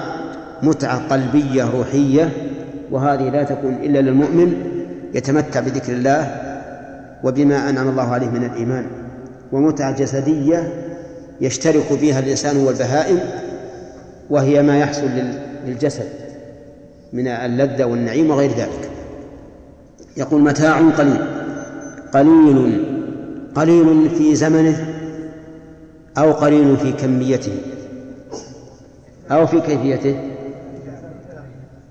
متعة قلبية روحية وهذه لا تكون إلا للمؤمن يتمتع بذكر الله وبما أنعم الله عليه من الإيمان. ومتعة جسدية يشترك فيها الإنسان والبهائم وهي ما يحصل للجسد من اللذة والنعيم وغير ذلك. يقول متاع قليل قليل قليل في زمنه أو قليل في كميته أو في كيفيته؟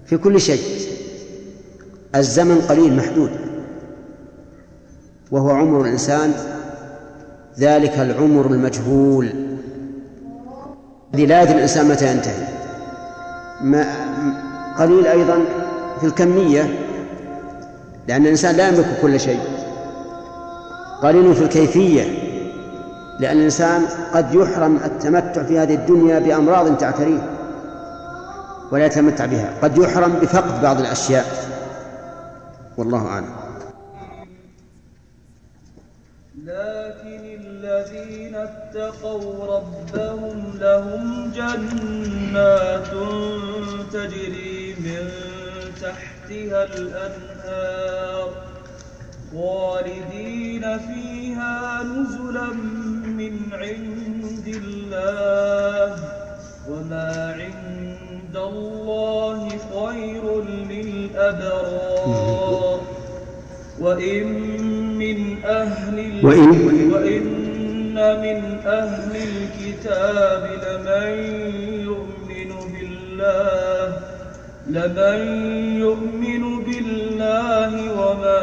في كل شيء. الزمن قليل محدود. وهو عمر الإنسان ذلك العمر المجهول. الذي لا يدري الإنسان متى ينتهي؟ ما قليل أيضا في الكمية لأن الإنسان لا يملك كل شيء. قليل في الكيفية. لأن الإنسان قد يحرم التمتع في هذه الدنيا بأمراض تعتريه ولا يتمتع بها. قد يحرم بفقد بعض الأشياء. والله أعلم. لكن الذين اتقوا ربهم لهم جنات تجري من تحتها الأنهار. خالدين فيها نزلا من عند الله وما عند الله خير للأبرار. وإن من أهل وإن وإن من أهل الكتاب لمن يؤمن بالله لمن يؤمن بالله وما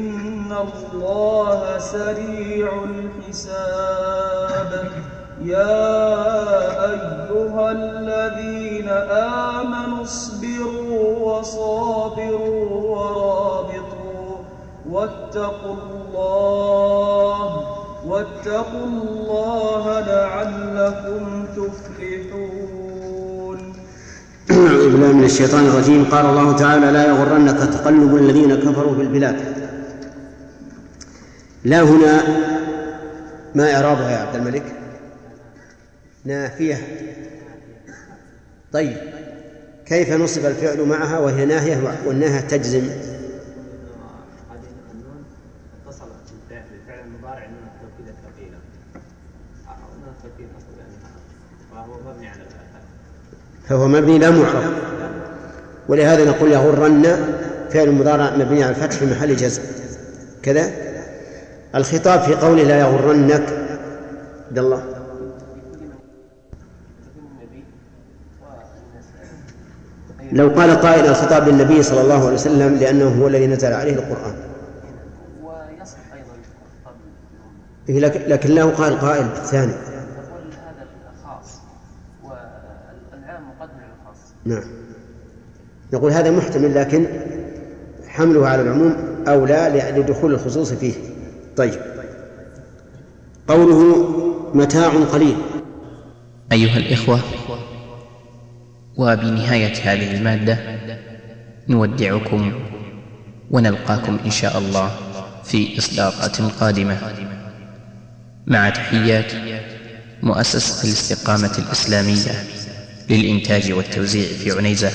الله سريع الحساب يا أيها الذين آمنوا اصبروا وصابروا ورابطوا واتقوا الله واتقوا الله لعلكم تفلحون أعوذ بالله من الشيطان الرجيم. قال الله تعالى لا يغرنك تقلب الذين كفروا في البلاد لا هنا ما إعرابها يا عبد الملك. نافية. طيب كيف نصب الفعل معها وهي ناهية والناهية تجزم؟ فهو مبني لا معرب ولهذا نقول يغرن فعل مضارع مبني على الفتح في محل جزم. كذا؟ الخطاب في قوله لا يغرنك. عبد الله. لو قال قائل الخطاب للنبي صلى الله عليه وسلم لأنه هو الذي نزل عليه القرآن. ويصح أيضا لكن له قال قائل الثاني نقول هذا الخاص والعام مقدم على الخاص نعم. نقول هذا محتمل لكن حمله على العموم أولى لدخول الخصوص فيه. طيب. قوله متاع قليل. أيها الإخوة وبنهاية هذه المادة نودعكم ونلقاكم إن شاء الله في إصدارات قادمة. مع تحيات مؤسسة الاستقامة الإسلامية للإنتاج والتوزيع في عنيزة.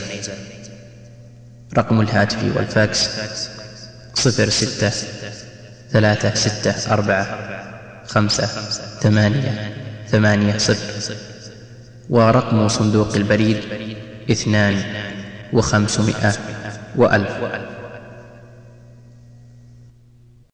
رقم الهاتف والفاكس صفر ستة ثلاثة ستة أربعة خمسة ثمانية ثمانية صفر. ورقم صندوق البريد اثنان وخمسمائة وألف.